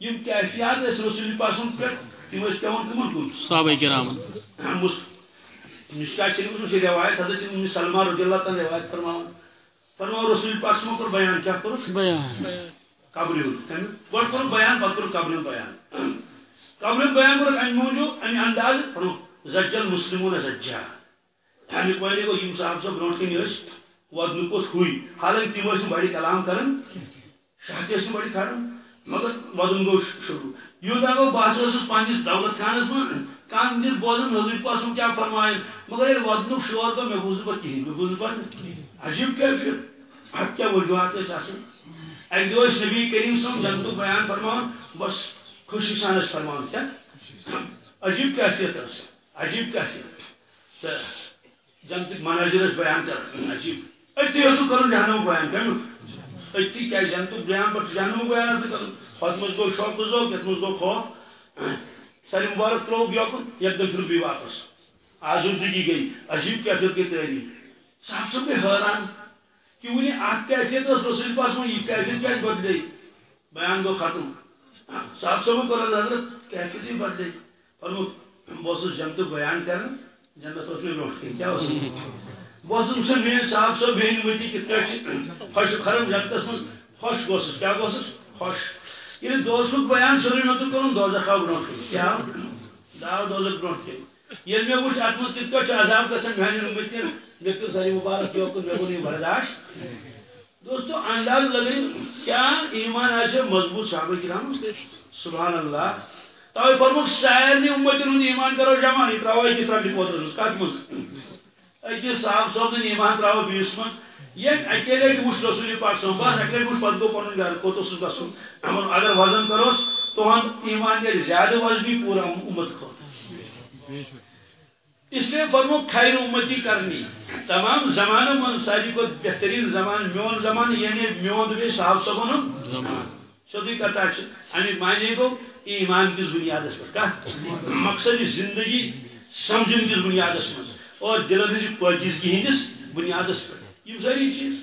Speaker 1: یم کیفیات اس رسول پاک سن پہ تم اس پیون کمن کن
Speaker 3: صحابہ کرام۔
Speaker 1: مشکا شریف میں روایت حضرت ام سلمہ رضی اللہ تعالی روایت فرماؤ فرماؤ رسول پاک پر بیان کیا کرو۔
Speaker 3: بیان۔
Speaker 1: قبر گۄڈٕ کوٚر بیان پتہٕ کوٚر قبر بیان قبر بیان کوٚر امہِ موٗجوٗب امہِ انداز فرمو زجل مسلمون زجا امیُک وَنے گوٚو یِم صاحب صٲب برونٛٹھ کَنہِ ٲسۍ وۄدنُک اوس ہُے حالانکہِ تِم کلام کران شاہدِ ٲسۍ نہٕ بَڑِ مگر وَدُن گوٚو شروع. یوٗتاہ گوٚو بہٕ ہسا دولت خانس منٛز کانٛہہ دِتھ بوزان حضرت پاسُن کیٛاہ فرمایَن مگر ییٚلہِ وَدنُک شور گوٚو مےٚ بوٗز نہٕ پَتہٕ کِہیٖنۍ مےٚ بوٗز نہٕ کیفیت. اَتھ وجوہات ٲسۍ آسان اکہ دہ نبی کریم صن جنت بیان فرمان بس خوشی سان فرمان کیا؟ عجیب کیفیت اس عجیب کیفیت تو جنت مناظر بیان کر، عجیب۔ اتی حضو کرن جہنم بیان کم اتی کیا جنت بیان پر جہنم بیان اس کرن پس مز گو شوق زو کت مز گو خوف۔ ساری مبارک ترو بیوکن یک دم پھر واپس۔ آزودگی گئی، عجیب کیفیت کی تیاری۔ صاحب سب حیران کہ ونی اخ کیفیت اس رسول پاس میں یہ کیفیت کیا بدلے بیان گو ختم۔ صاحب صاحب کو حضرت کیفیت ہی بدلے فرمو بہت جنت بیان کرن جنت اس میں لوٹ کے کیا اس بہت وچھان میان صاحب صاحب بہن متی کت پٲٹھۍ خوش خرم جنتس من خوش گوسس کیا گوسس خوش۔ یعنی ییٚلہِ دوزخُک بیان سورُے نوٚتُن کوٚرُن دوزخ آو برونٛٹھ کُن کیٛاہ آو داو دوزخ برونٛٹھ کُن ییٚلہِ مےٚ وٕچھ اَتھ منٛز کِتھ عذاب گژھان میٛانٮ۪ن اُمتٮ۪ن مےٚ پیوٚو ساری مُبارک یوکُن مےٚ گوٚو نہٕ برداشت۔ دوستو، انداز لگٲیِو کیا ایمان آسہِ مضبوٗط صحابہ کرام سبحان اللہ۔ توے فرموک سارنٕے اُمتٮ۪ن ہُنٛد ایمان کرو، جمع یہِ ترٛاوو أکِس رۄپیہِ پوترس منٛز کتھ منٛز أکِس صاحب صٲبن ایمان ترٛاوو بیٚیِس منٛز یہ اکیلے وچ رسول پاک صلی بس اکیلے وچ پتہ گو پنن گھر کوت اوسس گژھُن اگر وزن کروس تہند ایمان گژھِ زیادٕ وزنی پورا امت کھۄتہٕ اس لیے فرمو خیر امتی کرنی۔ تمام زمانہ من ساری کو بہترین زمان میون زمان یعنی میون بھی صاحب صبن سیودی کتا امیک معنی گو ایمان کس بنیادس پر کت مقصد زندگی سمجھن کس بنیادس من اور دلن ہز پاکیزگی ہندس بنیادس پر۔ یہ ساری چیز۔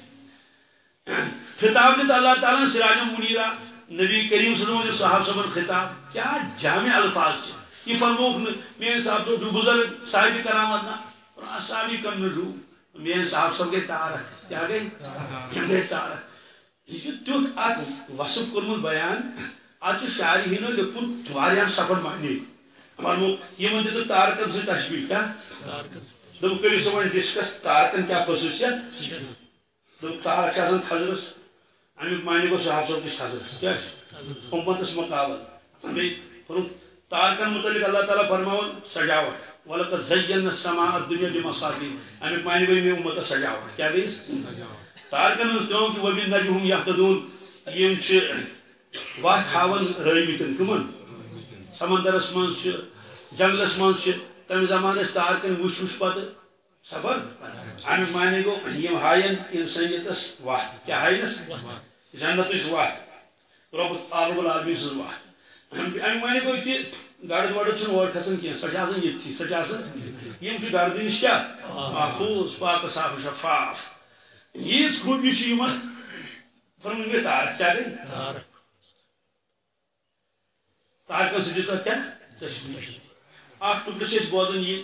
Speaker 1: خطاب دیت اللہ تعالیٰ سراج منیرہ نبی کریم صلی اللہ علیہ وسلم صاحب صبر خطاب۔ کیا جامع الفاظ سے یہ فرموک میرے صاحب تو جو بزرگ صاحب کرامت نا اور صحابی کم نجو میرے صاحب سب کے تارک کیا گئی؟ گئی تارک یہ تیوت ات وصف کورمت بیان ات شاعری ہینو لکھن واریاہ سفر معنی فرمو یہ من دیتو تارکن سے تشبیح کیا؟ دم کری ون ڈسکس تارکن کیا خصوصیت دم تارک آسان تھزرس امیک معنی کو صاحب صاحب کس تھزرس کیا امتس مقابل۔ ہمیں فرمو تارکن متعلق اللہ تعالیٰ فرماون سجاوٹ. ولقد زینا السماء الدنيا بمصابيح امیک معنی گئی میں امت سجاوٹ. کیا گئی تارکن ہنز کٲم کہ وبی نجمهم یحتدون یم چھ وتھ ہاون رٲومٕتٮ۪ن کٕمن؟ سمندرس منٛز چھِ جنگلس منٛز چھِ تمہِ زمانس تارکن وٕچھ وٕچھ پتہٕ صبر. امیک معنی گوٚو یم ہاین انسانیتس وتھ کیٛاہ ہاینس جنتٕچ وتھ رۄب عالم العالمیٖن سٕنٛز وتھ امی معنی گو کہ ورد چھ اور کھسان کی آسان یم چھ گرد نش کیا؟ محفوظ پاک صاف شفاف۔ یہ خوبی چھ یمن فرمون میں تار کیا گئی؟ تار کا سجد کیا؟ اخ ٹکڑ چھ بوزن یہ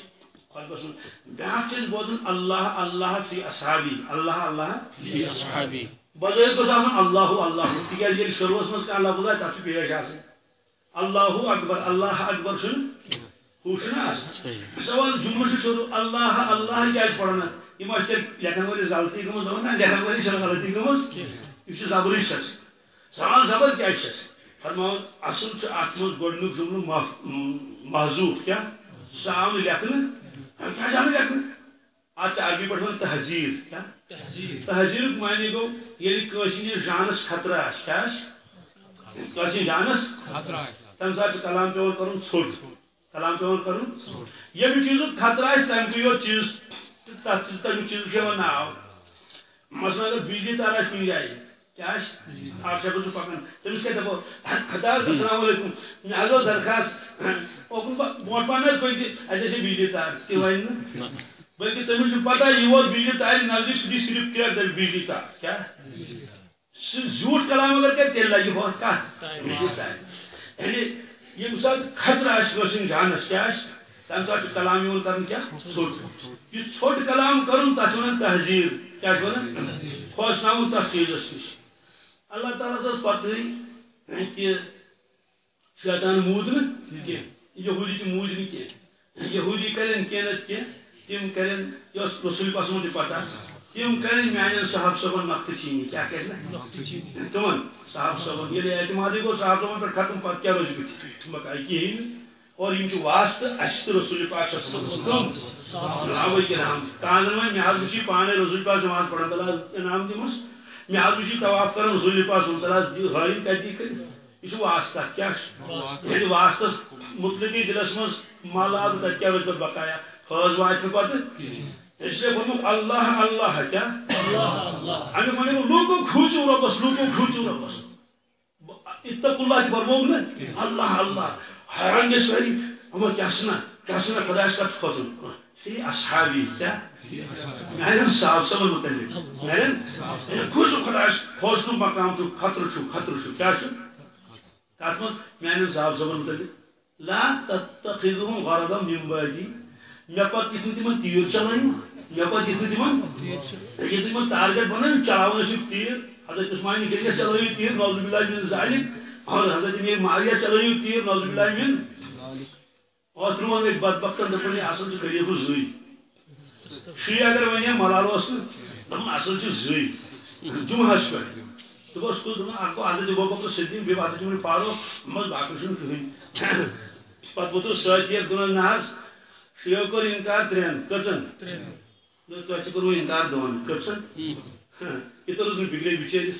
Speaker 1: بیاکھ چھ بوزن اللہ اللہ فی اصحابی۔ اللہ اللہ
Speaker 3: فی اصحابی۔
Speaker 1: بظاہر گوس آسان اللہ اللہ۔ تکیاز ییٚلہِ شروعس منٛز کانٛہہ لفظ آسہِ تتھ چھُ پیش آسان اللہ اکبر اللہ اکبر سن خوشنا سوال جمعہ شروع اللہ اللہ کیا پڑھنا یہ لکھن ولس غلطی گمز نا لکھن ولس غلطی گمز یہ زبر سوال زبر کیا فرماؤ اصل ات مز گۄڈنیُک جملہ محضوف کیا آو لکھن کیا آو لکھن ات عربی پہ ون تحزیر کیا تحزیر معنی گو کٲنٛسہِ نِش جانس خطرہ آسہِ کیٛاہ آسہِ کٲنٛسہِ جانس تمہ سات کلام پیون کرن ژھوٹ کلام پیون کرن یم چیز خطرہ آس تم یوت چیز تم چیز کے ناو مثلا اگر بجلی تار آس کن جائے کیا آپ شب پکان تمس کیا دپو خدا السلام علیکم۔ مے حض درخواست اوکن برو پہن سے بجلی تار تہ ون بلکہ تمس پتہ یہ ووت بجلی تار نزدیک سہ دی صرف کیا دل بجلی تار کیا؟ زیوٹ کلام اگر کر تیل لگی ہو کت بجلی تار یعنی یم سات خطرہ آس کٲشر جانس کیا تمہ سات اچھا کلام یون کرن کیا؟ ژھوٹ یہ ژھوٹ کلام کرن تتھ ونان تہذیب، کیا ونان کھوسناون تتھ چیزس نش اللہ تعالیٰ سس پتہ کہ شیطان مود نا یہودی تہ موج نا کی یہودی کرن کی نت کی تم کرن یس رسول پسند پتہ تم کرن میان صاحب صبن نقط چینی کیا کرنا تمن صاحب صبن یہ اعتمادی گو صاحب صبن پر ختم پتہ کیا روز بت بکائی کہین اور یم واسطہ اس رسول پاک صلی اللہ علیہ وسلم صحابہ کرام کاندن میں مہاد وچی پانے رسول پاک نماز پڑھن بلا انعام دمس مے حض وچی طواف کرن رسول پاک صلی اللہ علیہ وسلم ہائن کتی کر یہ واسطہ کیا یعنی واسطہ مطلقی دلس مز مالات تک کیا روز بقایا فاز وات پتہ اس لیے فرمو اللہ اللہ کیا؟ اگر مانے لوگو کھوچو ربس لوگو کھوچو ربس اتقوا اللہ فرمو نا اللہ اللہ۔ حیران گے ساری ہم کیا سنا؟ کیا سنا؟ خدا اس کا کھوچن في أصحابي تا مالن صاحب سب متعلق مالن خوش خلاص خوش نو مقام تو خطر شو خطر شو۔ کیا شو؟ تاتم مالن صاحب سب متعلق لا تتخذهم غرضا من بعدي مےٚ پتہٕ یِتھُے تِمن تیٖر چلاوٕنۍ مےٚ پتہٕ یِتھُے تِمن؟ یہِ تِمن ٹارگیٹ بنٲوۍ چلاوان ٲسِکھ تیٖر۔ حضرت عثمان گریس چلٲیِو تیٖر نوزٕ بِلاج مِن ظالم اور حضرت میر ماریہ چلٲیِو تیٖر نوزٕ بِلاج مِن اور ترون ایک بدبختن دپن، یہ اصل قریب زی شی اگر ون ملال اوس اس دپن، اصل زی جمعہس پہ دس تو دپن اکو حضرت ابو بکر صدیق بیٚیہِ حضرت عمر فاروق مز باقی چھُنہٕ کٕہٕنۍ پتہٕ ووتُس سۭتۍ یہِ دۄن نہ حظ شیو کوٚر انکار ترٛٮ۪ن کٔژن تۄہہِ تہِ کوٚروٕ انکار دۄن کٔژن یہِ تہِ روز نہٕ بِگڑے بِچٲرِس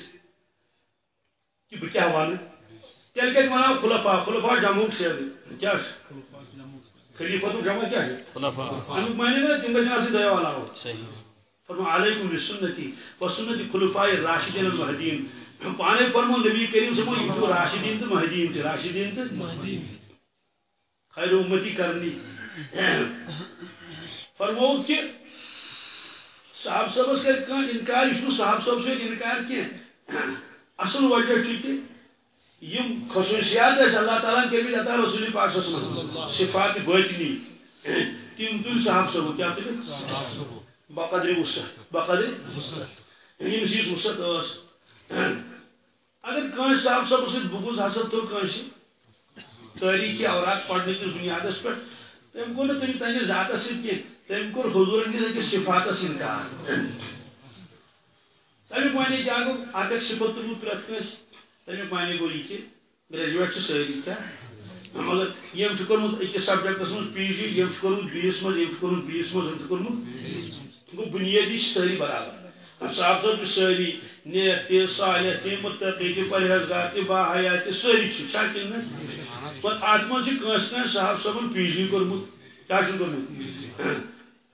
Speaker 1: کہِ بہٕ کیٛاہ وَنہٕ تیٚلہِ کتہِ وَنو خُلفا خُلفا جمعُک شیر کیٛاہ چھُ خلیفہ تو جمع کیا ہے خلفاء امیک معنی میں بچنا سے دیا والا ہو فرما علیکم بسنتی و سنت خلفاء الراشدین المہدین پانے فرمو نبی کریم سے وہ راشدین تو مہدین تھے راشدین تو مہدین خیر امتی کرنی فرمو کہ صاحب صاحب کر انکار یہ صاحب صاحب سے انکار کی اصل وجہ چھ یم خصوصیات اس اللہ تعالیٰ کے بھی عطا رسول پاک صلی اللہ علیہ وسلم صفات باطنی تم تم صاحب سب کیا تھے؟ بقدر وسط بقدر یم چیز وسط اس اگر کان صاحب سب سے بغض حسد تو کانش تاریخی اوراق پڑھنے کی بنیادس پر۔ تم کو نہ تم تنہ ذات سے کی، تم کو حضور کی صفات انکار تم پانے کیا گو اکھ صفت تو پرت کنس تمیک معنی گو یہ گریجویٹ ساری کیا مگر یم چھ کورمت أکس سبجیکٹس من پی جی یم چھ کورمت بیس مز یم چھ کورمت بیس مز یم چھ کورمت گو بنیادی ساری برابر۔ صاحب صاحب ساری نیک تہ صالح تہ متقی تہ پرہیزگار تہ با حیا تہ ساری چھا کن پتہ ات من کنس کنس صاحب صاحبن پی جی کورمت کیا کورمت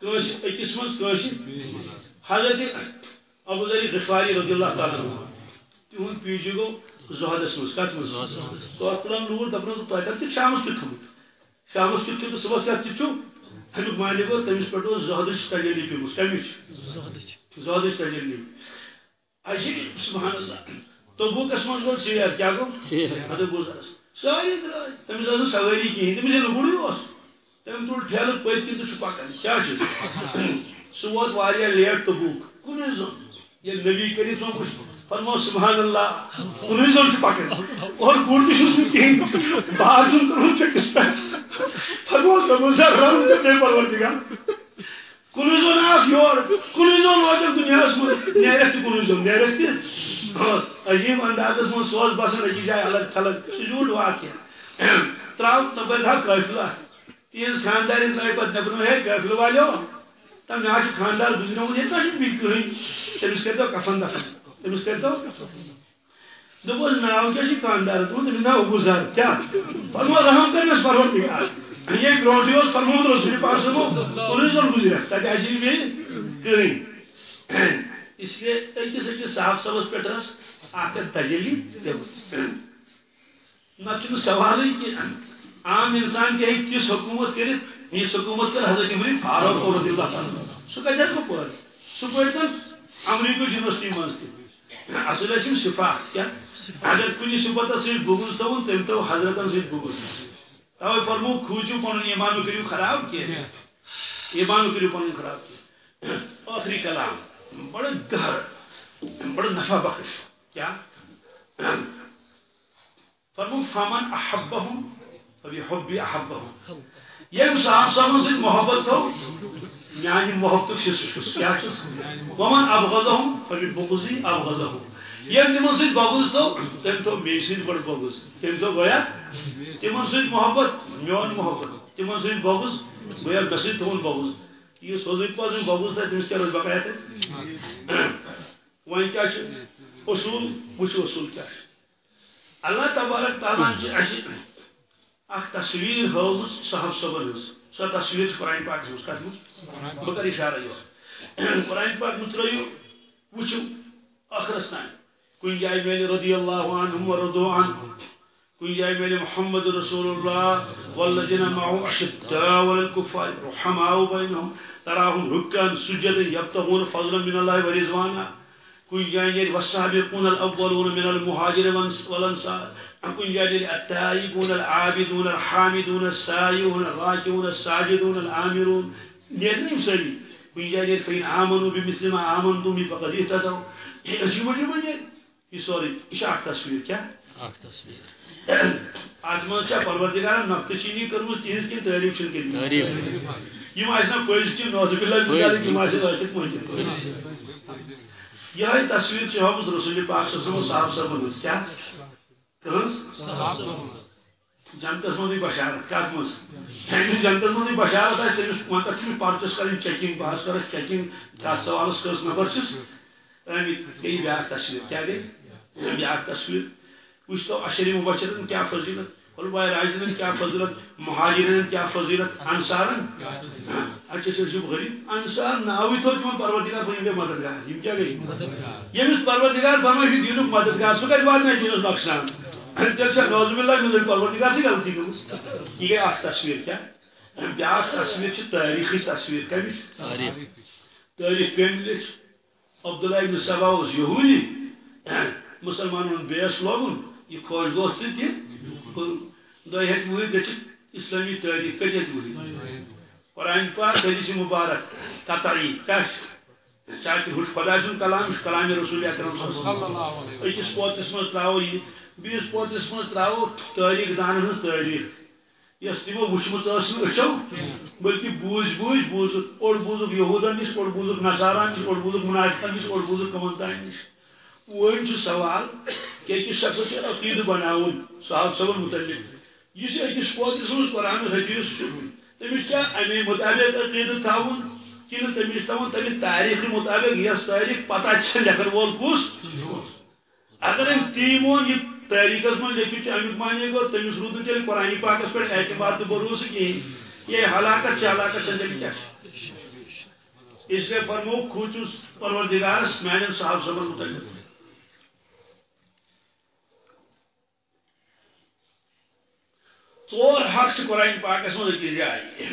Speaker 1: کنس أکس من کنس حضرت ابو ذر غفاری رضی اللہ تعالیٰ عنہ تہد پی جی گو زہدس مز کت مز تو ات تران لور دپن تہ کت شامس کت تھوت شامس کت تو صبح کت چھو امیک معنی گو تمس پہ زہدش تجلی پیمس کمچ زہدش تجلی اچھی سبحان اللہ۔ تبوکس مز گو سیر کیا گو ادو گزرس ساری تمس ٲس سواری کہین تمس ییٚلہِ گُرے اوس تٔمۍ تُل ٹھیلہٕ پٔتۍ کِنۍ تہٕ چھُ پکان کیٛاہ چھُ سُہ ووت واریاہ لیٹ تبوک کُنُے زوٚن ییٚلہِ نبی کریم صٲب وٕچھ فرمو سبحان اللہ۔ زون سے پکڑ اور بھی شوز میں کہیں باہر جن کروں چکس فرمو سبحان رم کرنے پروردگار کنی زون آس یور کنی زون واجب دنیا اس میں نیرست کنی زون نیرست عجیب انداز اس میں سوز بسن اکی جائے الگ تھلگ سجود واقع تراؤ تبر تیز خاندار ان لائے پت ہے کافلہ والیو تم یہاں خاندار گزروں یہ تو بھی کہیں تمس کرتا کفن دفن تمس کرتو دپوس ناو کیا خاندار تمس ناو گزار کیا فرمو رحم کرنس پروردگار یہ برونٹی اس فرمو رسول پاک صاحب انہی زن گزرا تاکہ اسی بھی کریں اس لیے أکس أکس صاحب صبس پہ اخ تجلی نہ سوال کہ عام انسان کیا تس حکومت کرت یہ حکومت کر حضرت عمر فاروق رضی اللہ تعالیٰ۔ سہ کتھ ہوں پہ سہ پڑھن امریکہ یونیورسٹی من تہ اصل ٲسِم صفات کیا؟ اگر کُنہِ صفت سۭتۍ بغض تھاوُن تٔمۍ تھوٚو حضرتن سۭتۍ بغض توے فرمو کھوٗژِو پنُن ایمان کٔرِو خراب کینٛہہ ایمان کٔرِو پنُن خراب کینٛہہ ٲخری کلام بڑٕ گہر بڑٕ نفع بخش کیا فرمو فمن احبهم فبحبي احبهم یم صاحب صاحب سے محبت تھو میانی محبت سے کیا ومن ابغضهم فببغضي ابغضهم یم تمن سے بغض تھو تم تو می سے بڑ بغض تم تو گویا تمن سے محبت میون محبت تمن سے بغض گویا گسی تون بغض یہ سوزی پاس بغض تھا تمس کیا روز بقایا تھے وہیں کیا اصول وچ اصول کیا اللہ تبارک تعالیٰ اخ تصویر ہاؤس صاحب صبر سو تصویر قرآن پاک مز کت بہ کر اشارہ یہ پاک مز ترو وچو آخرس تان کن جائے میلے رضی اللہ عنہ ورضو عنہ کن جائے میلے محمد رسول اللہ، والذین معه اشداء والکفار رحماء بینهم تراهم رکعا سجدا یبتغون فضلا من الله ورضوانا کن جائے والسابقون الاولون من المهاجر والانصار كن جادل التائبون العابدون الحامدون السائحون الراكعون الساجدون الآمرون نيرني سري كن جادل فإن آمنوا بمثل ما آمنتم به فقد اهتدوا عجيب عجيب عجيب یہ سوری یہ تصویر کیا
Speaker 3: تصویر
Speaker 1: آج چھا پروردگار نقطہ چینی کرمز تہذ کی تعریف چھن کری
Speaker 3: تعریف
Speaker 1: یم آسنا پٔزۍ تہِ نوزٕ باللہ بِچارٕ یِم آسن ٲسِتھ پٔزۍ یہے تصویر ہٲومٕژ رسول پاک صاحب صاحبن ہٕنٛز کیٛاہ جنتس مزے بشارت کت مز جنتس مزے بشارت آس تمس تک پرچس کریں چیکنگ بہت کر چیکنگ تس سوالس کس نفر چس آمت بیاکھ تصویر کیا گئی بیاکھ تصویر وچ تو اشری مبشرن کیا فضیلت علماء راجدن کیا فضیلت مہاجرن کیا فضیلت انصارن اچھا اچھا جب غریب انصار ناوی تو تم پروردگار بنیں مددگار یم کیا گئی یمس پروردگار فرمائے دینک مددگار سو کتھ وات نہیں دینس نقصان تیل نوز باللہ من پروردگار سے غلطی گمس یہ گئی اخ تصویر کیا بیاکھ تصویر چھ تاریخی تصویر کمش تاریخ کم لچ عبداللہ ابن سبا اس یہودی مسلمانوں بیس لوگن یہ خوش دوست تھی دہ ہت گھت اسلامی تاریخ کت ہت وہر قرآن پاک حدیث مبارک قطعی کش۔ چاہے ہٹ خدا سن کلام کلام رسول اکرم صلی اللہ علیہ وسلم۔ اکس پوتس مز تراو یہ بیس پوتس مز تراو تاریخ دان ہز تاریخ۔ یس تمو وچمت اچھو بلکہ بوز بوز بوز اوڑ بوزک یہودن نش اوڑ بوزک نصاران نش اوڑ بوزک منافقن نش نش۔ وون چھ سوال کہ شخص عقید بناون صاحب صبر متعلق۔ یہ أکس پوتس مز قرآن حدیث تمس کیا امی مطابق عقید تھاون کن تمس تھاون تمہ تاریخ مطابق یس تاریخ پتہ چھ لکھن وول کس اگر تی مون یہ تاریخس من لیکھت امیک معنی گو تمس رود تیل قرآن پاکس پہ اعتبار تو بروس کہین یہ ہلاکت ہلاکت چندل کیا اس لیے فرمو کھوچس پروردگارس میان صاحب صبر متعلق۔ ژور حق سے قرآن پاکس من أکس جائے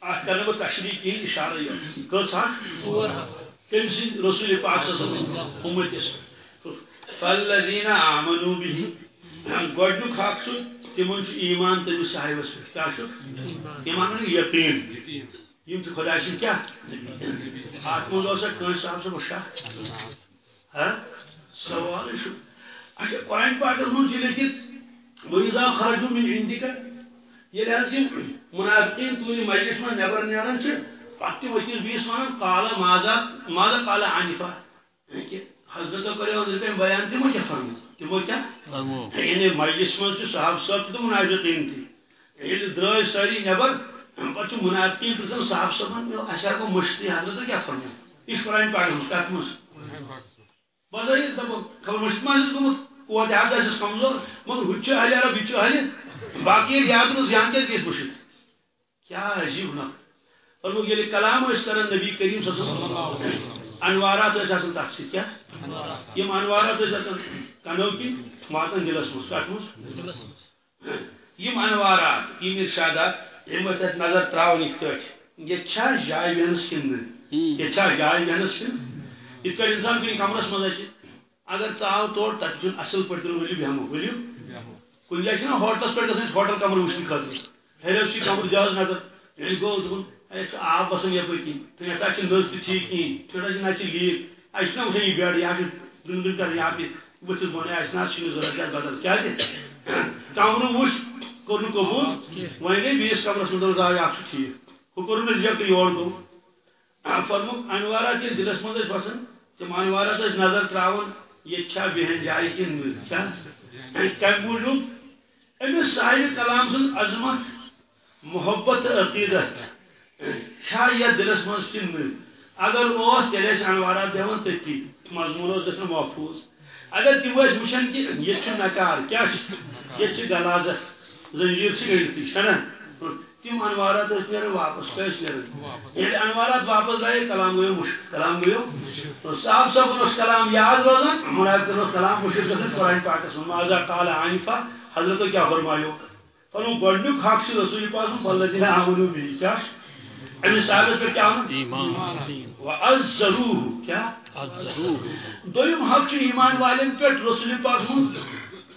Speaker 1: اتھ کر تشریح کہین اشارہ یہ کس حق۔ تم سند رسول پاک صلی اللہ علیہ وسلم امتس فالذین آمنوا به گۄڈنیُک حق چھُ تِمن ایمان تٔمِس صاحبس پٮ۪ٹھ کیٛاہ چھُ ایمان۔ یقیٖن۔ یِم چھِ خۄدا سٕنٛدۍ کیٛاہ اتھ منٛز اوسا کٲنٛسہِ صاحب صٲبس شک ہا سوال چھُ اچھا قرآن پاکس منٛز چھُ لیکھِتھ وَإِذَا خَرَجُوا مِنْ عِنْدِكَ ییٚلہِ حظ یِم مجلس منٛز نٮ۪بر نیران چھِ پتہٕ تہِ ؤتھِس بیٚیِس ونان قالا ماذا ماذا قالا عنفا یعنی حضرت کرے حضرت بیان تمو کیا فرمو تمو کیا؟ یعنی مجلس من صحاب صاحب تو منافقین تھی ییٚلہِ یعنی درٛاے سٲری نٮ۪بر پتہٕ چھُ منافقین پرژھان صحاب صاحبن اَسہِ ہا گوٚو مٔشتٕے حضرت کیٛاہ فرمو یہِ چھُ قرآن پاکس منٛز کتھ منٛز خبر مٔشت ما آسٮ۪س گوٚمُت قوت یاد آسٮ۪س کمزور مگر ہُہ تہِ چھُ اہلِ عرب باقی ییٚلہِ یاد روٗز یان کیٛازِ گژھِ مٔشِتھ کیٛاہ عجیٖب نقل فرمو ییٚلہِ کلام ٲسۍ کران نبی کریم صلی اللہ علیہ وسلم۔ انوارات ٲسۍ آسان تَتھ سۭتۍ کیٛاہ یِم انوارات ٲسۍ آسان کَنو کِنۍ واتان دِلس منٛز کَتھ منٛز یم انوارات یم ارشادات یم ٲسۍ اَتھ نظر ترٛاوان یِتھ کٲٹھۍ ییٚتہِ چھا جاے بیٚہنس کِنہٕ نہٕ ییٚتہِ چھا جاے بیٚہنس کِنہٕ یِتھ کٲٹھۍ اِنسان کُنہِ کمرس منٛز آسہِ اگر آو تور چھُنہٕ اصل ؤلِو بیٚہمو ؤلِو کُنہِ جایہِ چھِنا ہوٹلس گژھان أسۍ ہوٹل کمرٕ وٕچھنہٕ خٲطرٕ ہیٚرو چھِ کمرٕ جہاز نظر دوٚپُن اَسہِ چھُ آب کِنۍ تہٕ نہ تَتھ چھِ نٔژ تہِ ٹھیٖک کِہیٖنۍ تھوڑا چھِ نہ لیٖک اَسہِ چھُنہ وٕچھان یہِ بیڈ چھُ دُن دُن کران یا تہِ ؤتھِتھ بۄن اَسہِ نہ حظ چھِنہٕ ضوٚرتھ کیٛاہ بدل کیٛازِ کمرٕ وٕچھ کوٚر قبوٗل وۄنۍ گٔے بیٚیِس کمرس منٛز دوٚپُس آ یہِ اکھ چھُ ٹھیٖک۔ ہُہ کوٚر نہٕ رِجیکٹ یور گوٚو فرمُک انوارات دِلس منٛز ٲسۍ بسان تِم انوارات نظر ترٛاوان ییٚتہِ چھا بیٚہن جایہِ کِنہٕ نہٕ کیٛاہ کمہِ موٗجوٗب صاحب کلام سٕنٛز عظمت، محبت، عقیدت۔ چھا یتھ دِلس منٛز کِنہٕ اگر اوس تیٚلہِ ٲسۍ انوارات دِوان تٔتی مضموٗن اوس گژھان محفوٗظ۔ اگر تِم ٲسۍ وٕچھان کہِ ییٚتہِ چھُ نکار کیٛاہ چھُ تم انوارات ٲسۍ نیران واپس ٲسۍ نیران ییٚلہِ انوارات واپس درٛایے کلام گٔیو مُشک کلام گٔیو صاحب صٲبن اوس کلام یاد روزان مناظرن اوس کلام مُشک گژھان قرآن پاکس منٛز مازا کالا عانفا حضرتو کیٛاہ فرمایو پنُن گۄڈنیُک حق چھُ رسول پاک فلدیٖن آمنو بیٚیہِ کیٛاہ چھُ أمِس صاحبس پٮ۪ٹھ کیٛاہ وَنُن
Speaker 3: ایمان۔
Speaker 1: وَأَزَّلوٗهُ کیٛاہ
Speaker 3: عزروه
Speaker 1: دوٚیُم حق چھُ ایمان والٮ۪ن پٮ۪ٹھ رسول پاک سُنٛد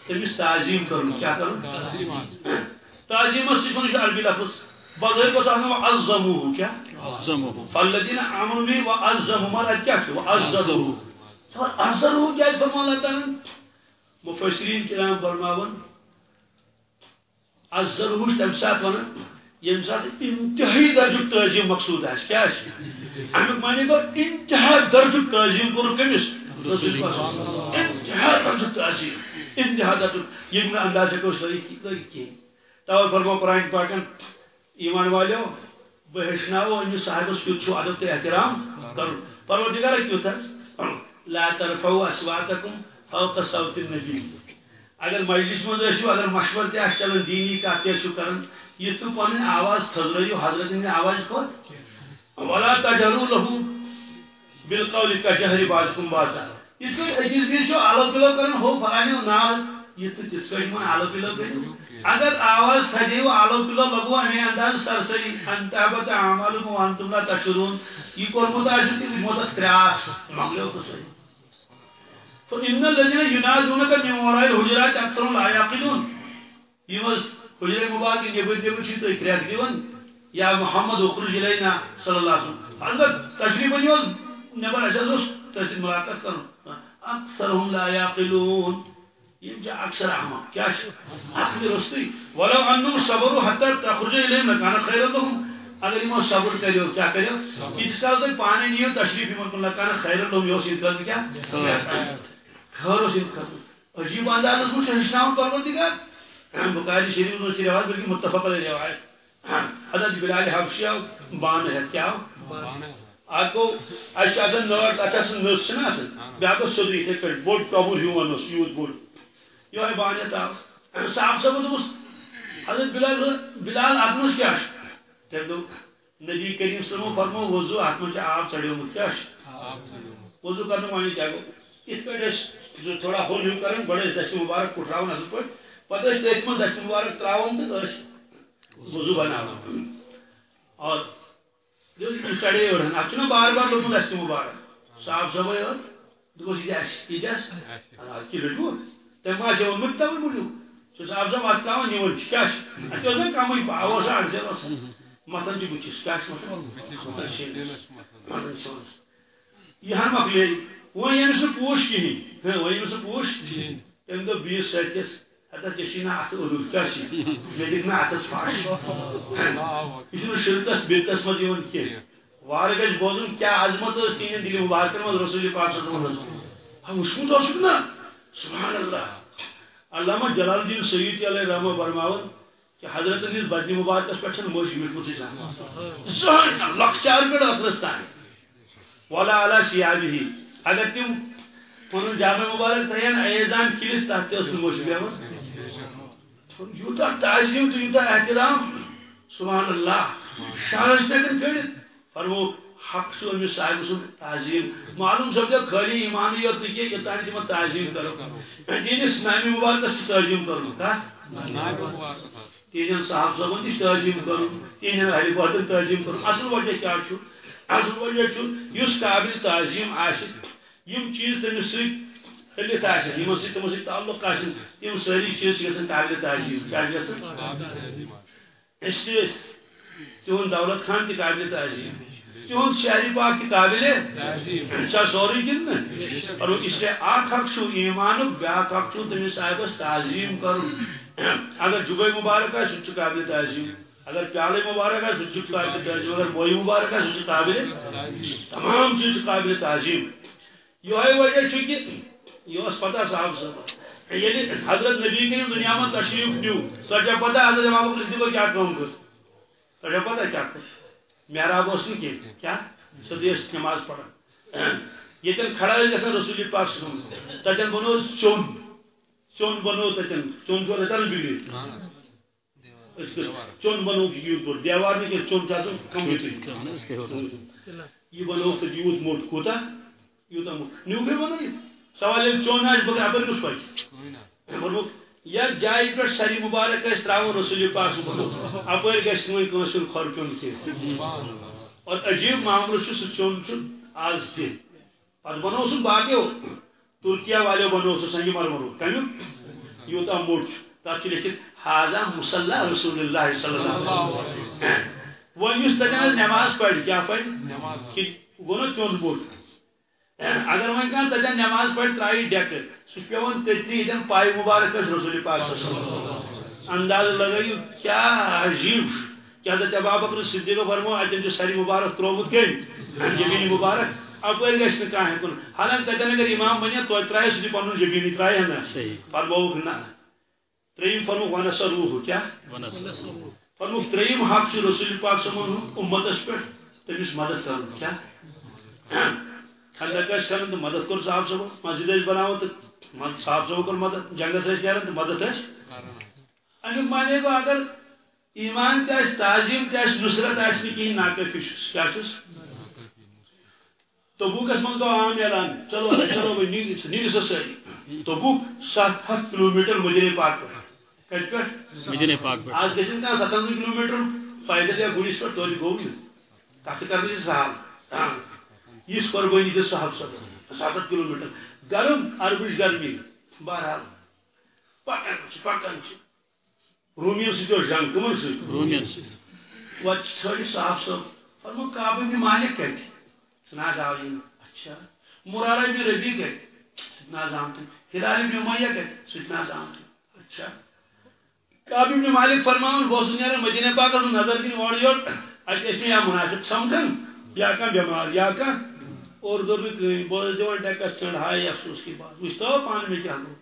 Speaker 1: تٔمِس تعظیٖم کَرُن کیٛاہ کَرُن تعظیٖمس یہِ چھُ عربی لفظ. بظٲہر گوٚژھ آسان وَأَزَّموٗهُ کیٛاہ
Speaker 3: عظمه
Speaker 1: فالذین آمنوا به مگر اتہ کیا چھ وعزروه عزروه کیا فرمان اللہ تعالی مفسرین کرام فرماون عزروه تم سات ونن یم سات انتہائی درجہ تعظیم مقصود ہے کیا ہے امیک معنی گو انتہا درجہ تعظیم کور کمس انتہا درجہ تعظیم انتہا درجہ یم نہ اندازہ کو لگی کی تو فرمو قرآن پاکن ایمان والیو بہ ہچناو امس صاحبس کیت ادب تو احترام کر پروردگار کیت لا ترفعوا اصواتکم فوق صوت النبی. اگر مجلس مز ٲسِو اگر مشور تہِ آسہِ چلان دینی کتھ تہِ ٲسِو کران یِتھ نہٕ پنٕنۍ آواز تھٔزرٲیِو حضرت ہٕنٛدِ آواز کھۄت ولا تجروا له بالقول كجهر بعضكم بعضا. یِتھ کٔنۍ أکِس بیٚیِس چھُ الو پِلو کران ہو فلانیو ناو یِتھ تہٕ تِتھ کٔنۍ یِمن الو پِلو کٔرِو اگر آواز تھدیو آلو پِلو لگو امی انداز سرسری. انتابت اعمالكم وانتم لا تشعرون یہ کوٚرمُت آسہِ تہِ وٕچھمُت کراس مۄکلیو تہٕ سٲری فإن الذين ينادونك من وراء الحجرات أكثرهم لا يعقلون يمس حجر مبارك نبر نبر چھ تُہۍ کرٛٮ۪کھ دِوان یا محمد اخرج الینا صلی اللہ علیہ وسلم. حضرت تشریف أنِو حظ نٮ۪بر اَسہِ ملاقات کرُن اکثرهم لا يعقلون چھِ اکثر چھِ عقلہِ روٚستُے ولو انہم خیر اگر صبر کریو کیا کریو؟ کال تُہۍ پانے نِیو تشریف خیر یہِ خٲطرٕ کیٛاہ خیر عجیب پروردگار بخاری شریف چھِ رواج بلکہ متفق علیہ روایت. حضرت بلال حبشی آو بانہٕ ہٮ۪تھ کیٛاہ آو اکھ گوٚو اَسہِ چھِ آسان نٲر تَتھ چھِ آسان نٔژ چھِنہ آسان بیٛاکھ اوس سیوٚدُے یِتھَے کٔٹھۍ بوٚڑ ٹۄبُر ہیوٗ وَنوس یوٗت بوٚڑ یِہوے بانہٕ ہٮ۪تھ آو صاحب صٲبَن دوٚپُس حضرت بلال بلال کیٛاہ چھُ تٔمۍ دوٚپ نبی کریم صٲبو فرمو وضوٗ چھُ آب کیٛاہ چھُ وضوٗ وۄنۍ کیٛاہ گوٚو یِتھ پٲٹھۍ ٲسۍ تھوڑا ہوٚل ہیوٗ کران گۄڈٕ ٲسۍ مُبارک پھٕٹراوان اَصٕل پٲٹھۍ پَتہٕ ٲسۍ تٔتھۍ منٛز مُبارک ترٛاوان تہٕ ٲسۍ وضوٗ بناوان اور چڑے أڑن اَتھ چھُنہ بار بار لوٚگمُت دَچھِ مُبارک. صاحب صٲبٕے ٲس دوٚپُس یہِ اَسہِ یہِ کہِ رٔٹوٕ تٔمۍ ما آسہِ ووٚنمُت تَوے موٗجوٗب سُہ صاحب صٲب اَتھ ترٛاوان نِوان چھِ کیٛاہ چھِ اَتہِ اوس نہ کَمٕے پاو اوس اَڑسَر اوس مَتھان چھِ بٕتھِس کیٛاہ چھِ مَتھان مَتھان چھِ یہِ ہن مۄکلے وۄنۍ ییٚمِس نہٕ پوٗش کِہیٖنۍ وۄنۍ ییٚمِس نہٕ پوٗش تٔمۍ دوٚپ بیٚیِس سۭتِس ہتا ژےٚ چھی نہٕ اَتھٕ اُردو کیٛاہ چھِ مےٚ دِکھ نہٕ اَتھَس پھَش یہِ چھُنہٕ شِرکَس بِدتَس منٛز یِوان کینٛہہ وارٕ گژھِ بوزُن کیٛاہ عظمت ٲس تِہنٛدِ دِلہِ سبحان اللہ علامہ جلال الدین سعید علیہ رحمہ فرماوان کہ حضرت ہٕنٛدِس بدنہِ مُبارکَس پٮ۪ٹھ چھَنہٕ مٔشۍ مِٹمٕژٕے زانٛہہ زٕہٕنۍ لۄکچار پٮ۪ٹھ ٲخرَس تانۍ ولا علا سیابہِ اگر تِم پنُن جامع مُبارک ترٛاین ایزان کِلِس تَتھ تہِ ٲس نہٕ مٔشۍ بیٚہوان یوٗتاہ تعظیٖم تہٕ یوٗتاہ احترام۔ سبحان اللہ۔ شانس پٮ۪ٹھ کٔڑِتھ فرموک حق سے امس صاحب سن تعظیم. معلوم سپدو خالی ایمان یوت نی کی یوتان تم تعظیم کرو. دین اسلامی مبارکس تعظیم کرو کت ہاں؟ تہذین صاحب صاحب تہ تعظیم کرو تہذین اہل بہتر تعظیم کرو اصل وجہ کیا چھو؟ اصل وجہ چھو یس قابل تعظیم آس یم چیز تمس ست ہلت آس یم سی تمو سی تعلق آس تم ساری چیز گھن قابل تعظیم. کیا گھن اس لیے تہد دولت خان تہ قابل تعظیم. تہد شہری پاک تہ قابل سوری کن اور اس لیے اخ حق چھو ایمان حق چھو تمس صاحبس تعظیم کرن اگر جبے مبارک ہے سہ قابل تعظیم۔ اگر پیالے مبارک ہے سہ قابل تعظیم۔ اگر موئی مبارک ہے سہ قابل تمام چیز قابل تعظیم۔ یہ وجہ چھ کہ یہ پتہ صاحب صاحب یعنی حضرت نبی کریم دنیا میں تشریف نیو سچا پتہ حضرت امام بکر صدیق کیا کام کر سچا پتہ کیا کر محراب اس کی۔ کیا؟ سدیس نماز پڑھا۔ یتن کھڑا گژھان رسول پاک صلی تتن بنو چون۔ چون بنو تتن چون چھو رتن بگڑی چون بنو یوت بوڑ دیوار نہیں کہ چون چاہتا کم یہ بنو تو یوت موٹ کوتا یوتا موٹ نیو پھر بنو یہ۔ سوال یہ چون آج بگر اپر کس پاچ بنو یا جائے پر سری مبارک ہے تراو رسول پاک بنو اپر گش نوئی کنسل خور چون کے اور عجیب معاملہ چھ سہ چون چھ آز تہ پتہ بنو سن باقیو ترکیا والے بنو سہ سنگ مرمرو کمیو یوتا موٹ تک لکھت حاضا مسلح رسول اللہ صلی اللہ علیہ وسلم. وہ اس تجن نماز پڑھ کیا پڑھ؟ کہ وہ چون بوٹ اگر وہ کہاں تجن نماز پڑھ ترائی ڈیک سہ پیون تتی دن پائے مبارک رسول پاک صلی اللہ علیہ وسلم۔ انداز لگائیو کیا عجیب۔ کیا حضرت ابا بکر صدیق فرمو اتن جو ساری مبارک ترومت کہیں جبین مبارک۔ اپر گھس نہ کہیں کن حالانکہ تجن اگر امام بنیا تو ترائے سہ پنن جبین ترائے نا۔ فرموک نہ۔ تریم فرموک ونس روح کیا؟ فرموک تریم حق رسول پاک صلی اللہ علیہ وسلم امتس پہ تمس مدد کرن کیا؟ خندق اس کرن تو مدد کر صاحب صاحب مسجد اس بناو تو صاحب صاحب کر مدد جنگس اس کرن تو مدد اس امیک مانے گو اگر ایمان تیس تعظیم تیس نصرت آس نی ناکافی کیا چھس تبوکس من گو عام اعلان۔ چلو چلو نیو سا ساری تبوک سات ہتھ کلو میٹر مدینہ پاک پہ کت پہ؟
Speaker 3: مدینہ پاک پہ
Speaker 1: آج گھن کھانا ستنجی کلو میٹر پیدل یا گوڑس پہ توتہ گو تک کرنے سہل یہ قربانی دس صاحب سب ستھ کلو میٹر گرم عربش گرمی۔ بہرحال۔ پکان پکان رومیو سو جنگ کمن تھوڑی صاف صاف فرمو کعبہ بھی مالک کت سنا آو اچھا۔ مرارا بھی ربی کت سنا زامت ہلال بھی امیہ سنا زامت اچھا۔ کعبہ بھی مالک فرماؤن بوس نیرا مدینہ پاک نظر دین اور یور ات اس میں یا منافق یا کا بیمار یا کا اور دو بھی بول جو ٹیکس چڑھ ہائے افسوس کی بات اس تو پان میں چاہوں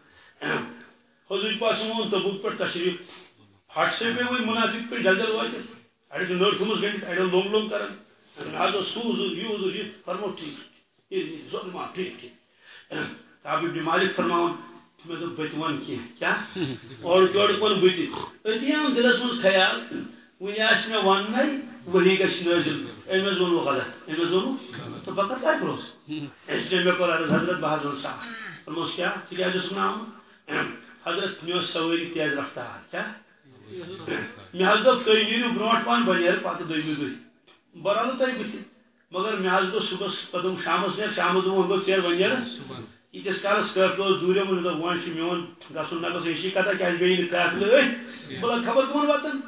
Speaker 1: حضور پاس مون تبوک پر تشریف۔ ہٹ سے پہ وہی منافق پہ جل جل واچس اڑے جو نور تھمس گنٹ اڑے لوم لوم کرن۔ آج سوز یوز یہ فرمو ٹھیک۔ یہ زور ما ٹھیک ٹھیک۔ کعب ابن مالک فرماون میں تو بت ون کی کیا؟ اور جوڑ کون بت اتی ہم دلس من خیال۔ ونی آس میں ون نہیں وہی غلط ایم زون اس لیے حضرت بہادر صاحب فرموس حضرت سواری تیز رفتار۔ کیا؟ مے حض تھی نیو بروٹ پان بنیر پتہ دہمہ دہ برابر تھی بت مگر مے گو صبح پتہ شامس نیر شامس دون گو ژیر ونیر یتس کالس دور من میون گھن نہ گھس یہ کتھا کیا بیٚیہِ کتھ لٲگۍ بہٕ خبر کمن واتن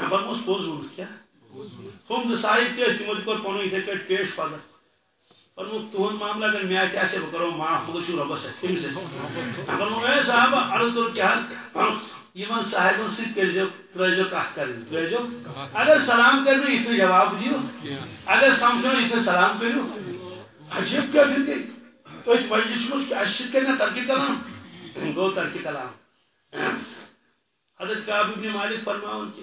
Speaker 1: بہٕ اوس پوٚز ووٚنمُت کیٛاہ ہُم زٕ سایہِ تہِ ٲسۍ تِمو تہِ کوٚر پیش پگہہ فرموک تہد معاملہ اگر مے اتہِ آسہِ بہٕ کرو معاف بہٕ چھُ رۄبس اتھِ تٔمِس اتھِ فرموک اے صاحب، عرض کوٚر کیٛاہ ہاں، یمن صاحبن ست کرزو ترزو کت کر ترزو اگر سلام کرو یہ جواب دیو۔ اگر سمجھو، یہ سلام کرو عجیب کیا پھر گئی تو اس مجلس میں کیا اشد کرنا ترکی کلام، گو ترکی کلام۔ حضرت کعب ابن مالک فرماؤن کہ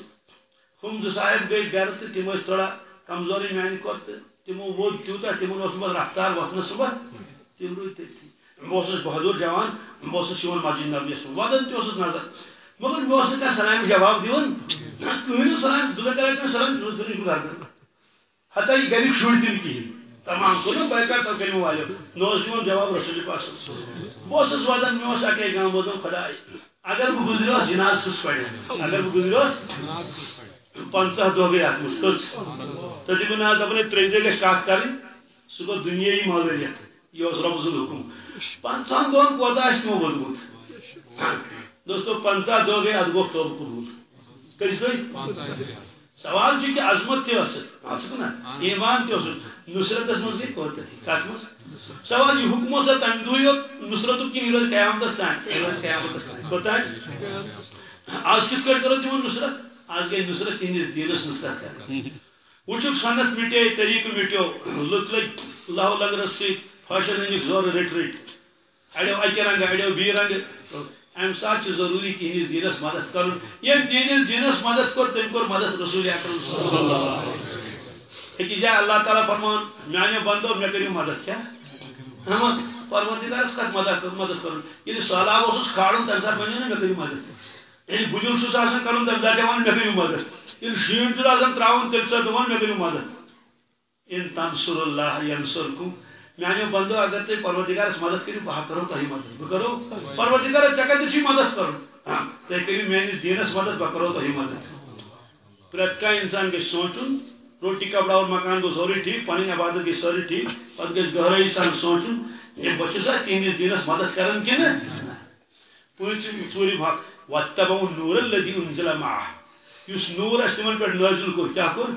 Speaker 1: ہم جو صاحب گئی گھر تو تم تھوڑا کمزوری میان کور تمو ووت تیوتا تمن اس رفتار وتن صبح تم روز تھی۔ بہت بہادر جوان بہت مسجد نبیس ودن تہ نظر مگر مے سلام جواب دون کہین سلام دل کر سلام حتیٰ یہ گھر شر تم کہین تمام کو بیکار تو کلمہ والو نوزیون جواب رسول پاک صلی بہت سے وادن میں وسا کہ گام بودن خدا اگر بہ گزریوس جناز کس پڑے اگر بہ گزریوس پنچہ دہ گئی ات کس تو دن نا دپنے ترے دے گژھ کت کرن سہ گو دنیای مولویت یہ اس رب سند حکم۔ پنچہن دہن کوتا آس تمو ووتمت دوستو پنچہ دہ گئی ات گو توب قبول دہی سوال چھ کہ عظمت تہ اس اس نا ایمان تہ اس نصرت اس مز کوت کت مز سوال یہ حکم اس تم دویو نصرت کی روز قیامت تان روز قیامت تان کوتا آج کت کر کرو تمن نصرت؟ آج گئی نصرت تہندس دینس نصرت کر وچھک سنت مٹے طریق مٹو لت لگ، اللہ لگرس سی فاشن ہنک زور رٹ رٹ۔ اڑو اکہ رنگ اڑو بی رنگ۔ ام سات ضروری تہندس دینس مدد کر یم تہندس دینس مدد کر، تم کور مدد رسول اکرم صلی اللہ علیہ وسلم۔ ایک جائے اللہ تعالیٰ فرمان میانو بندو مے کریو مدد کیا؟ ہاں، ہم پروردگارس کت مدد کر مدد کرن ییٚلہِ سہلاب اوسُس کھالُن تمہِ ساتہٕ ؤنِو نا مےٚ کٔرِو مدد ییٚلہِ بُجُل چھُس آسان کرُن تمہِ ساتہٕ وَن مےٚ کٔرِو مدد ییٚلہِ شیٖن چھُس آسان ترٛاوُن تمہِ ساتہٕ وَن مےٚ کٔرِو مدد ان تنصر اللہ ینصرکم میانو بندو اگر تھی پروردگارس مدد کرو بہ کرو تہ مدد بہ کرو پروردگار ژے کتہ مدد کرو تھی کرو میانس دینس مدد بہ کرو تہ مدد پریت کھانا انسان گھس سوچن روٹی کپڑا اور مکان گو سوری ٹھیک پنن عبادت گئی ساری ٹھیک پتہ گھس گہرائی سان سوچن یہ بہ چھسا تہندس دینس مدد کران کن پوٗنٛژِم ژوٗرِم حق وَاتَّبَعُوا النوٗرَ الَّذِي أُنزِلَ مَعَهُ. یُس نوٗر اَسہِ تِمن پٮ۪ٹھ نٲزِل کوٚر کیٛاہ کوٚر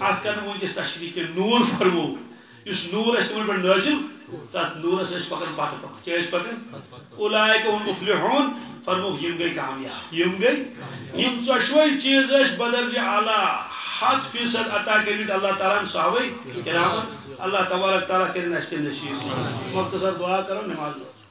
Speaker 1: اَتھ کرنہٕ وٕنکٮ۪س تشریح کہِ نوٗر فرمو. یُس نوٗر اَسہِ تِمن پٮ۪ٹھ نٲزِل تَتھ نوٗرس ٲسۍ پَکان پتہٕ پتہٕ کیٛاہ ٲسۍ پَکان اُلایکَ ہُم مُفلِحوٗن. فرموکھ یِم گٔے کامیاب. یِم گٔے یِم ژۄشوَے چیٖز ٲسۍ بدرجہِ اعلیٰ ہتھ فیٖصد عطا کٔرمٕتۍ اللہ تعالیٰ ہن صحابے کرامن اللہ تبارک تعالیٰ تہِ نصیٖب مختصر دعا کرو نماز